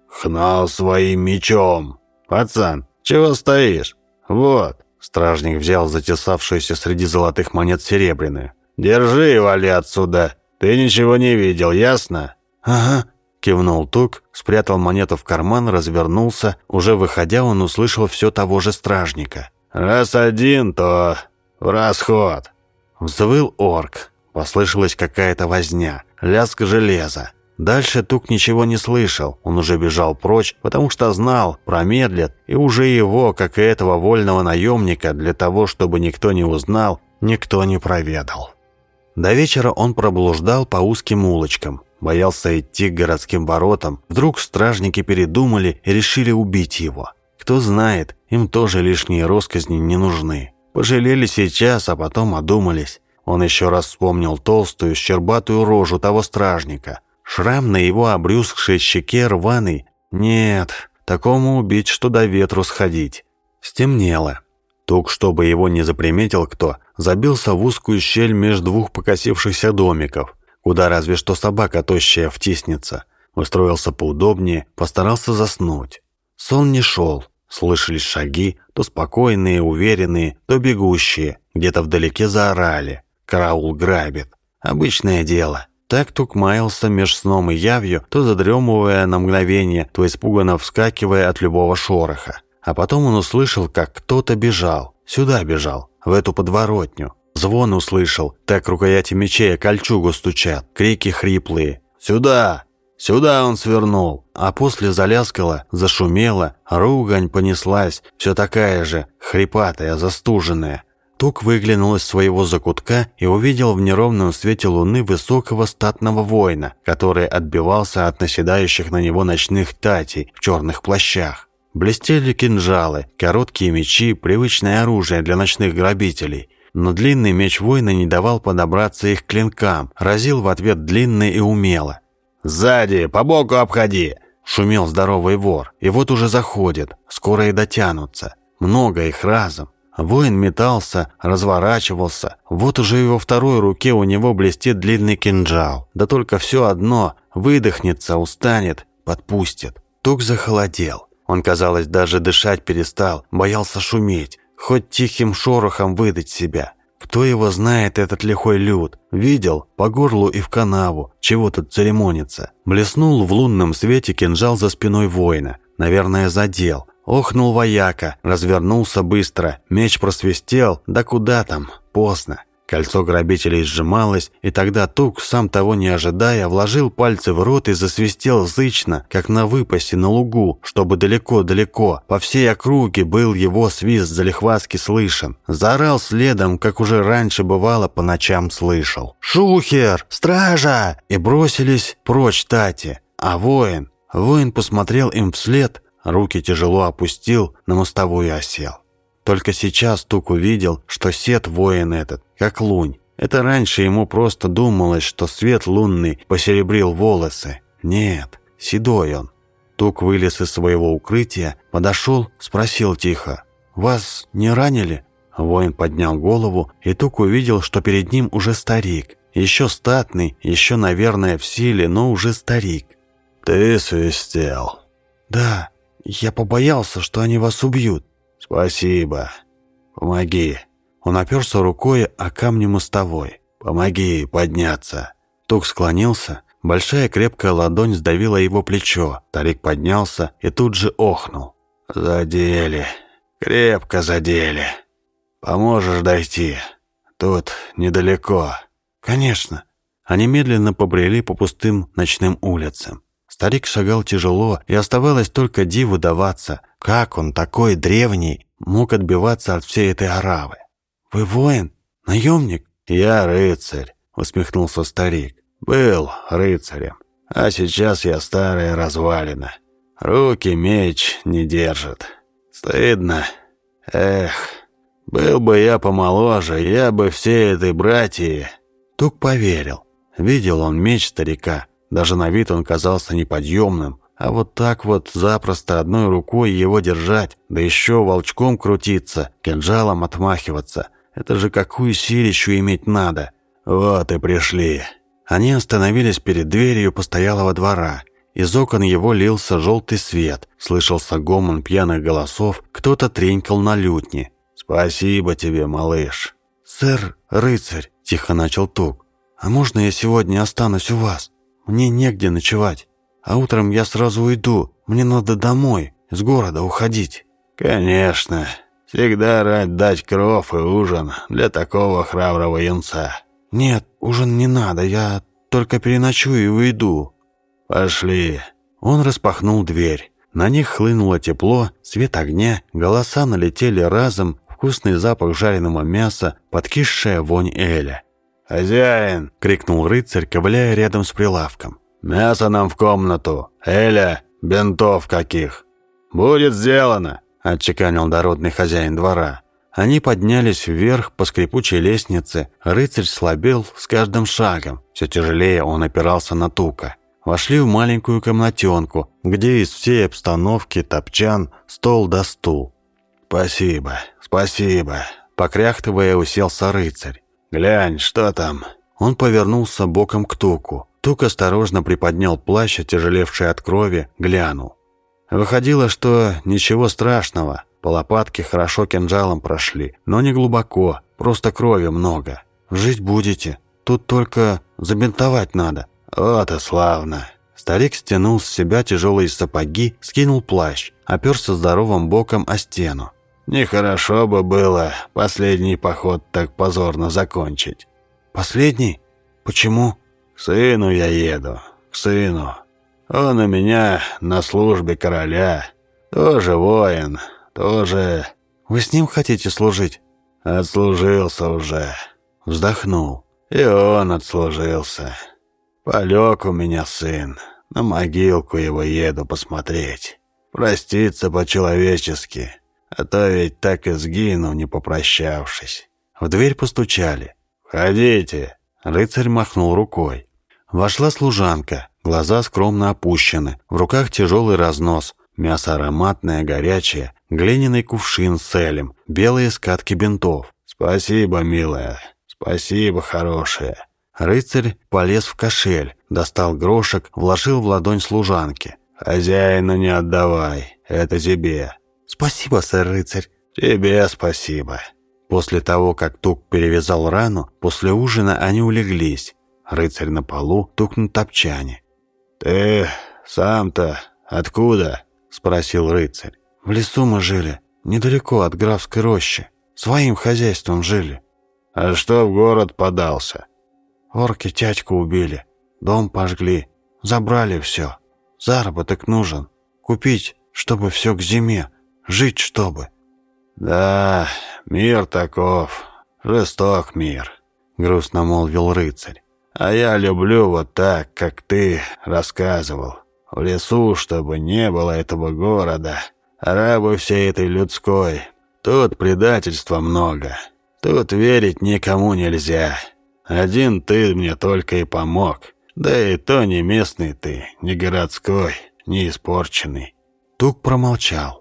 Speaker 2: «Хнал своим мечом». «Пацан, чего стоишь? Вот».
Speaker 1: Стражник взял затесавшуюся среди золотых монет серебряную.
Speaker 2: «Держи и вали отсюда. Ты ничего не видел, ясно?»
Speaker 1: «Ага», Кивнул Тук, спрятал монету в карман, развернулся. Уже выходя, он услышал все того же стражника.
Speaker 2: «Раз один, то в расход!»
Speaker 1: Взвыл орк. Послышалась какая-то возня, лязг железа. Дальше Тук ничего не слышал, он уже бежал прочь, потому что знал, промедлит, и уже его, как и этого вольного наемника, для того, чтобы никто не узнал, никто не проведал. До вечера он проблуждал по узким улочкам, Боялся идти к городским воротам. Вдруг стражники передумали и решили убить его. Кто знает, им тоже лишние росказни не нужны. Пожалели сейчас, а потом одумались. Он еще раз вспомнил толстую, щербатую рожу того стражника. Шрам на его обрюзгшей щеке рваный. Нет, такому убить, что до ветру сходить. Стемнело. Тук, чтобы его не заприметил кто, забился в узкую щель между двух покосившихся домиков куда разве что собака тощая втиснется. Устроился поудобнее, постарался заснуть. Сон не шел. Слышались шаги, то спокойные, уверенные, то бегущие. Где-то вдалеке заорали. Караул грабит. Обычное дело. Так Тук маялся меж сном и явью, то задремывая на мгновение, то испуганно вскакивая от любого шороха. А потом он услышал, как кто-то бежал. Сюда бежал, в эту подворотню. Звон услышал, так рукояти мечей кольчугу стучат, крики хриплые. «Сюда! Сюда он свернул!» А после заляскало, зашумело, ругань понеслась, все такая же, хрипатая, застуженная. Тук выглянул из своего закутка и увидел в неровном свете луны высокого статного воина, который отбивался от наседающих на него ночных татей в черных плащах. Блестели кинжалы, короткие мечи, привычное оружие для ночных грабителей – но длинный меч воина не давал подобраться их клинкам, разил в ответ длинно и умело.
Speaker 2: «Сзади, по боку обходи!»
Speaker 1: – шумел здоровый вор. И вот уже заходит, скоро и дотянутся. Много их разом. Воин метался, разворачивался. Вот уже его второй руке у него блестит длинный кинжал. Да только все одно, выдохнется, устанет, подпустит. Тук захолодел. Он, казалось, даже дышать перестал, боялся шуметь хоть тихим шорохом выдать себя. Кто его знает, этот лихой люд? Видел? По горлу и в канаву. Чего тут церемониться? Блеснул в лунном свете кинжал за спиной воина. Наверное, задел. Охнул вояка, развернулся быстро. Меч просвистел, да куда там? Поздно. Кольцо грабителей сжималось, и тогда Тук, сам того не ожидая, вложил пальцы в рот и засвистел зычно, как на выпасе на лугу, чтобы далеко-далеко, по всей округе был его свист залихватски слышен. Заорал следом, как уже раньше бывало по ночам слышал. «Шухер! Стража!» И бросились прочь Тати. А воин, воин посмотрел им вслед, руки тяжело опустил, на мостовую осел. Только сейчас Тук увидел, что сет воин этот, как лунь. Это раньше ему просто думалось, что свет лунный посеребрил волосы. Нет, седой он. Тук вылез из своего укрытия, подошел, спросил тихо. «Вас не ранили?» Воин поднял голову, и Тук увидел, что перед ним уже старик. Еще статный, еще, наверное, в силе, но уже старик.
Speaker 2: «Ты свистел?»
Speaker 1: «Да, я побоялся, что они вас убьют».
Speaker 2: «Спасибо. Помоги».
Speaker 1: Он оперся рукой о камни мостовой.
Speaker 2: «Помоги подняться».
Speaker 1: Тук склонился, большая крепкая ладонь сдавила его плечо. Старик поднялся и тут же охнул.
Speaker 2: «Задели. Крепко задели. Поможешь дойти? Тут недалеко».
Speaker 1: «Конечно». Они медленно побрели по пустым ночным улицам. Старик шагал тяжело, и оставалось только диву даваться, как он, такой древний, мог отбиваться от всей этой оравы. «Вы воин? Наемник?»
Speaker 2: «Я рыцарь», — усмехнулся старик. «Был рыцарем, а сейчас я старая развалина. Руки меч не держат. Стыдно. Эх, был бы я помоложе, я бы все этой братьи
Speaker 1: Тук поверил. Видел он меч старика. Даже на вид он казался неподъемным. А вот так вот запросто одной рукой его держать, да еще волчком крутиться, кинжалом отмахиваться. Это же какую силищу иметь надо.
Speaker 2: Вот и пришли.
Speaker 1: Они остановились перед дверью постоялого двора. Из окон его лился желтый свет, слышался гомон пьяных голосов, кто-то тренькал на лютне.
Speaker 2: «Спасибо тебе, малыш».
Speaker 1: «Сэр, рыцарь», Тихо начал Тук. «А можно я сегодня останусь у вас? Мне негде ночевать. А утром я сразу уйду. Мне надо домой, из города уходить».
Speaker 2: «Конечно. Всегда рад дать кров и ужин для такого храброго юнца».
Speaker 1: «Нет, ужин не надо. Я только переночую и уйду».
Speaker 2: «Пошли».
Speaker 1: Он распахнул дверь. На них хлынуло тепло, свет огня, голоса налетели разом, вкусный запах жареного мяса, подкисшая вонь Эля.
Speaker 2: «Хозяин!»
Speaker 1: — крикнул рыцарь, ковыляя рядом с прилавком.
Speaker 2: «Мясо нам в комнату! Эля, бинтов каких!» «Будет сделано!» — отчеканил дородный хозяин двора.
Speaker 1: Они поднялись вверх по скрипучей лестнице. Рыцарь слабел с каждым шагом. Все тяжелее он опирался на тука. Вошли в маленькую комнатенку, где из всей обстановки топчан, стол да стул.
Speaker 2: «Спасибо, спасибо», —
Speaker 1: покряхтывая уселся рыцарь.
Speaker 2: «Глянь, что там?»
Speaker 1: Он повернулся боком к Туку. Тук осторожно приподнял плащ, отяжелевший от крови, глянул. Выходило, что ничего страшного. По лопатке хорошо кинжалом прошли, но не глубоко, просто крови много. Жить будете. Тут только забинтовать надо.
Speaker 2: Вот и славно.
Speaker 1: Старик стянул с себя тяжелые сапоги, скинул плащ, оперся здоровым боком о стену.
Speaker 2: Нехорошо бы было последний поход так позорно закончить.
Speaker 1: Последний? Почему?
Speaker 2: К сыну я еду, к сыну. Он у меня на службе короля. Тоже воин, тоже...
Speaker 1: Вы с ним хотите служить?
Speaker 2: Отслужился уже.
Speaker 1: Вздохнул.
Speaker 2: И он отслужился. Полег у меня сын. На могилку его еду посмотреть. Проститься по-человечески. А то ведь так и сгину, не попрощавшись.
Speaker 1: В дверь постучали.
Speaker 2: «Входите!»
Speaker 1: Рыцарь махнул рукой. Вошла служанка, глаза скромно опущены, в руках тяжелый разнос, мясо ароматное, горячее, глиняный кувшин с элем, белые скатки бинтов.
Speaker 2: «Спасибо, милая, спасибо, хорошая».
Speaker 1: Рыцарь полез в кошель, достал грошек, вложил в ладонь служанки.
Speaker 2: «Хозяину не отдавай, это тебе.
Speaker 1: «Спасибо, сэр-рыцарь».
Speaker 2: «Тебе спасибо».
Speaker 1: После того, как Тук перевязал рану, после ужина они улеглись. Рыцарь на полу, Тук на топчане.
Speaker 2: «Ты сам-то откуда?»
Speaker 1: — спросил рыцарь. «В лесу мы жили, недалеко от графской рощи. Своим хозяйством жили».
Speaker 2: «А что в город подался?»
Speaker 1: «Орки тятьку убили, дом пожгли, забрали все. Заработок нужен. Купить, чтобы все к зиме. Жить чтобы».
Speaker 2: «Да, мир таков, жесток мир», — грустно молвил рыцарь. «А я люблю вот так, как ты рассказывал. В лесу, чтобы не было этого города, рабы всей этой людской. Тут предательства много, тут верить никому нельзя. Один ты мне только и помог, да и то не местный ты, не городской, не испорченный».
Speaker 1: Тук промолчал.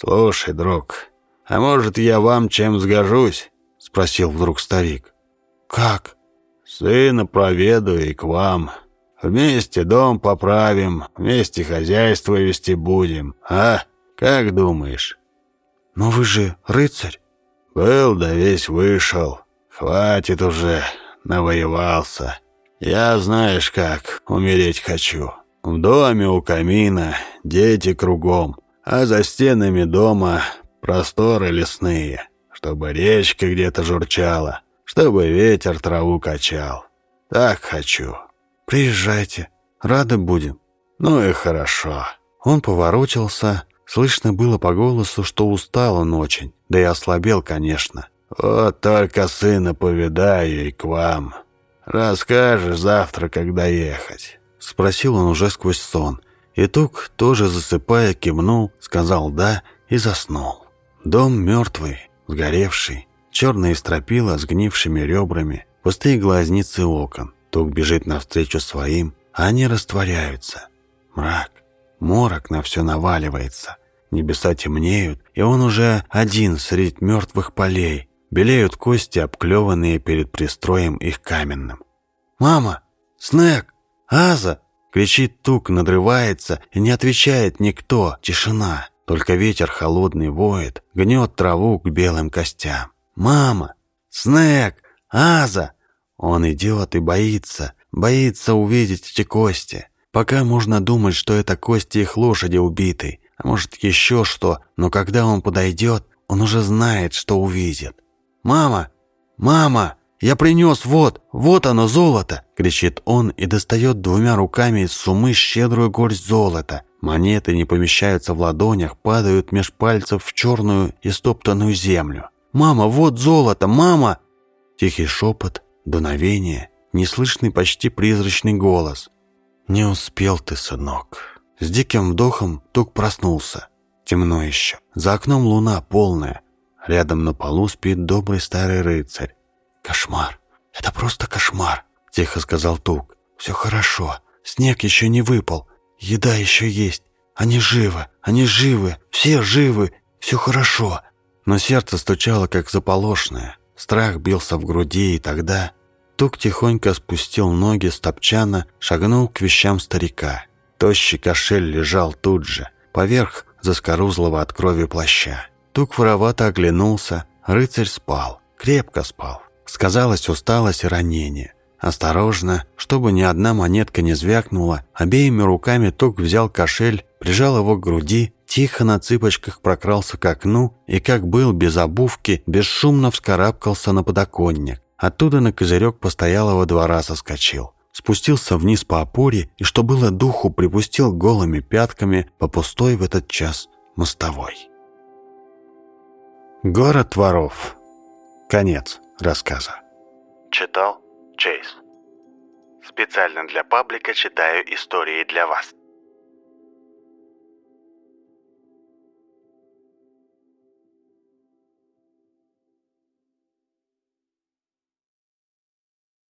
Speaker 2: «Слушай, друг, а может, я вам чем сгожусь?» — спросил вдруг старик.
Speaker 1: «Как?»
Speaker 2: «Сына проведу и к вам. Вместе дом поправим, вместе хозяйство вести будем. А? Как думаешь?»
Speaker 1: «Но вы же рыцарь».
Speaker 2: «Был да весь вышел. Хватит уже, навоевался. Я, знаешь как, умереть хочу. В доме у камина, дети кругом, а за стенами дома просторы лесные, чтобы речка где-то журчала, чтобы ветер траву качал. Так хочу.
Speaker 1: Приезжайте, рады будем.
Speaker 2: Ну и хорошо.
Speaker 1: Он поворочился, слышно было по голосу, что устал он очень, да и ослабел, конечно.
Speaker 2: Вот только сына повидаю и к вам. Расскажешь завтра, когда ехать.
Speaker 1: Спросил он уже сквозь сон. И Тук, тоже засыпая, кивнул, сказал «да» и заснул. Дом мертвый, сгоревший, черные стропила с гнившими ребрами, пустые глазницы окон. Тук бежит навстречу своим, а они растворяются. Мрак, морок на все наваливается. Небеса темнеют, и он уже один среди мертвых полей. Белеют кости, обклеванные перед пристроем их каменным. «Мама! Снег!» «Аза!» — кричит Тук, надрывается, и не отвечает никто, тишина. Только ветер холодный воет, гнет траву к белым костям. «Мама! Снег! Аза!» Он идет и боится, боится увидеть эти кости. Пока можно думать, что это кости их лошади убитой, а может еще что, но когда он подойдет, он уже знает, что увидит. «Мама! Мама!» «Я принес, вот, вот оно, золото!» — кричит он и достает двумя руками из сумы щедрую горсть золота. Монеты не помещаются в ладонях, падают меж пальцев в черную и стоптанную землю. «Мама, вот золото! Мама!» Тихий шепот, дуновение, неслышный почти призрачный голос. «Не успел ты, сынок». С диким вдохом Тук проснулся. Темно еще. За окном луна полная. Рядом на полу спит добрый старый рыцарь. «Кошмар! Это просто кошмар!» — тихо сказал Тук. «Все хорошо. Снег еще не выпал. Еда еще есть. Они живы, они живы, все живы, все хорошо». Но сердце стучало, как заполошное. Страх бился в груди, и тогда... Тук тихонько спустил ноги с топчана, шагнул к вещам старика. Тощий кошель лежал тут же, поверх заскорузлого от крови плаща. Тук воровато оглянулся, рыцарь спал, крепко спал. Сказалась усталость и ранение. Осторожно, чтобы ни одна монетка не звякнула, обеими руками Тук взял кошель, прижал его к груди, тихо на цыпочках прокрался к окну и, как был без обувки, бесшумно вскарабкался на подоконник. Оттуда на козырек постоялого двора соскочил. Спустился вниз по опоре и, что было духу, припустил голыми пятками по пустой в этот час мостовой. Город воров. Конец рассказа.
Speaker 4: Читал Чейз. Специально для паблика читаю истории для вас.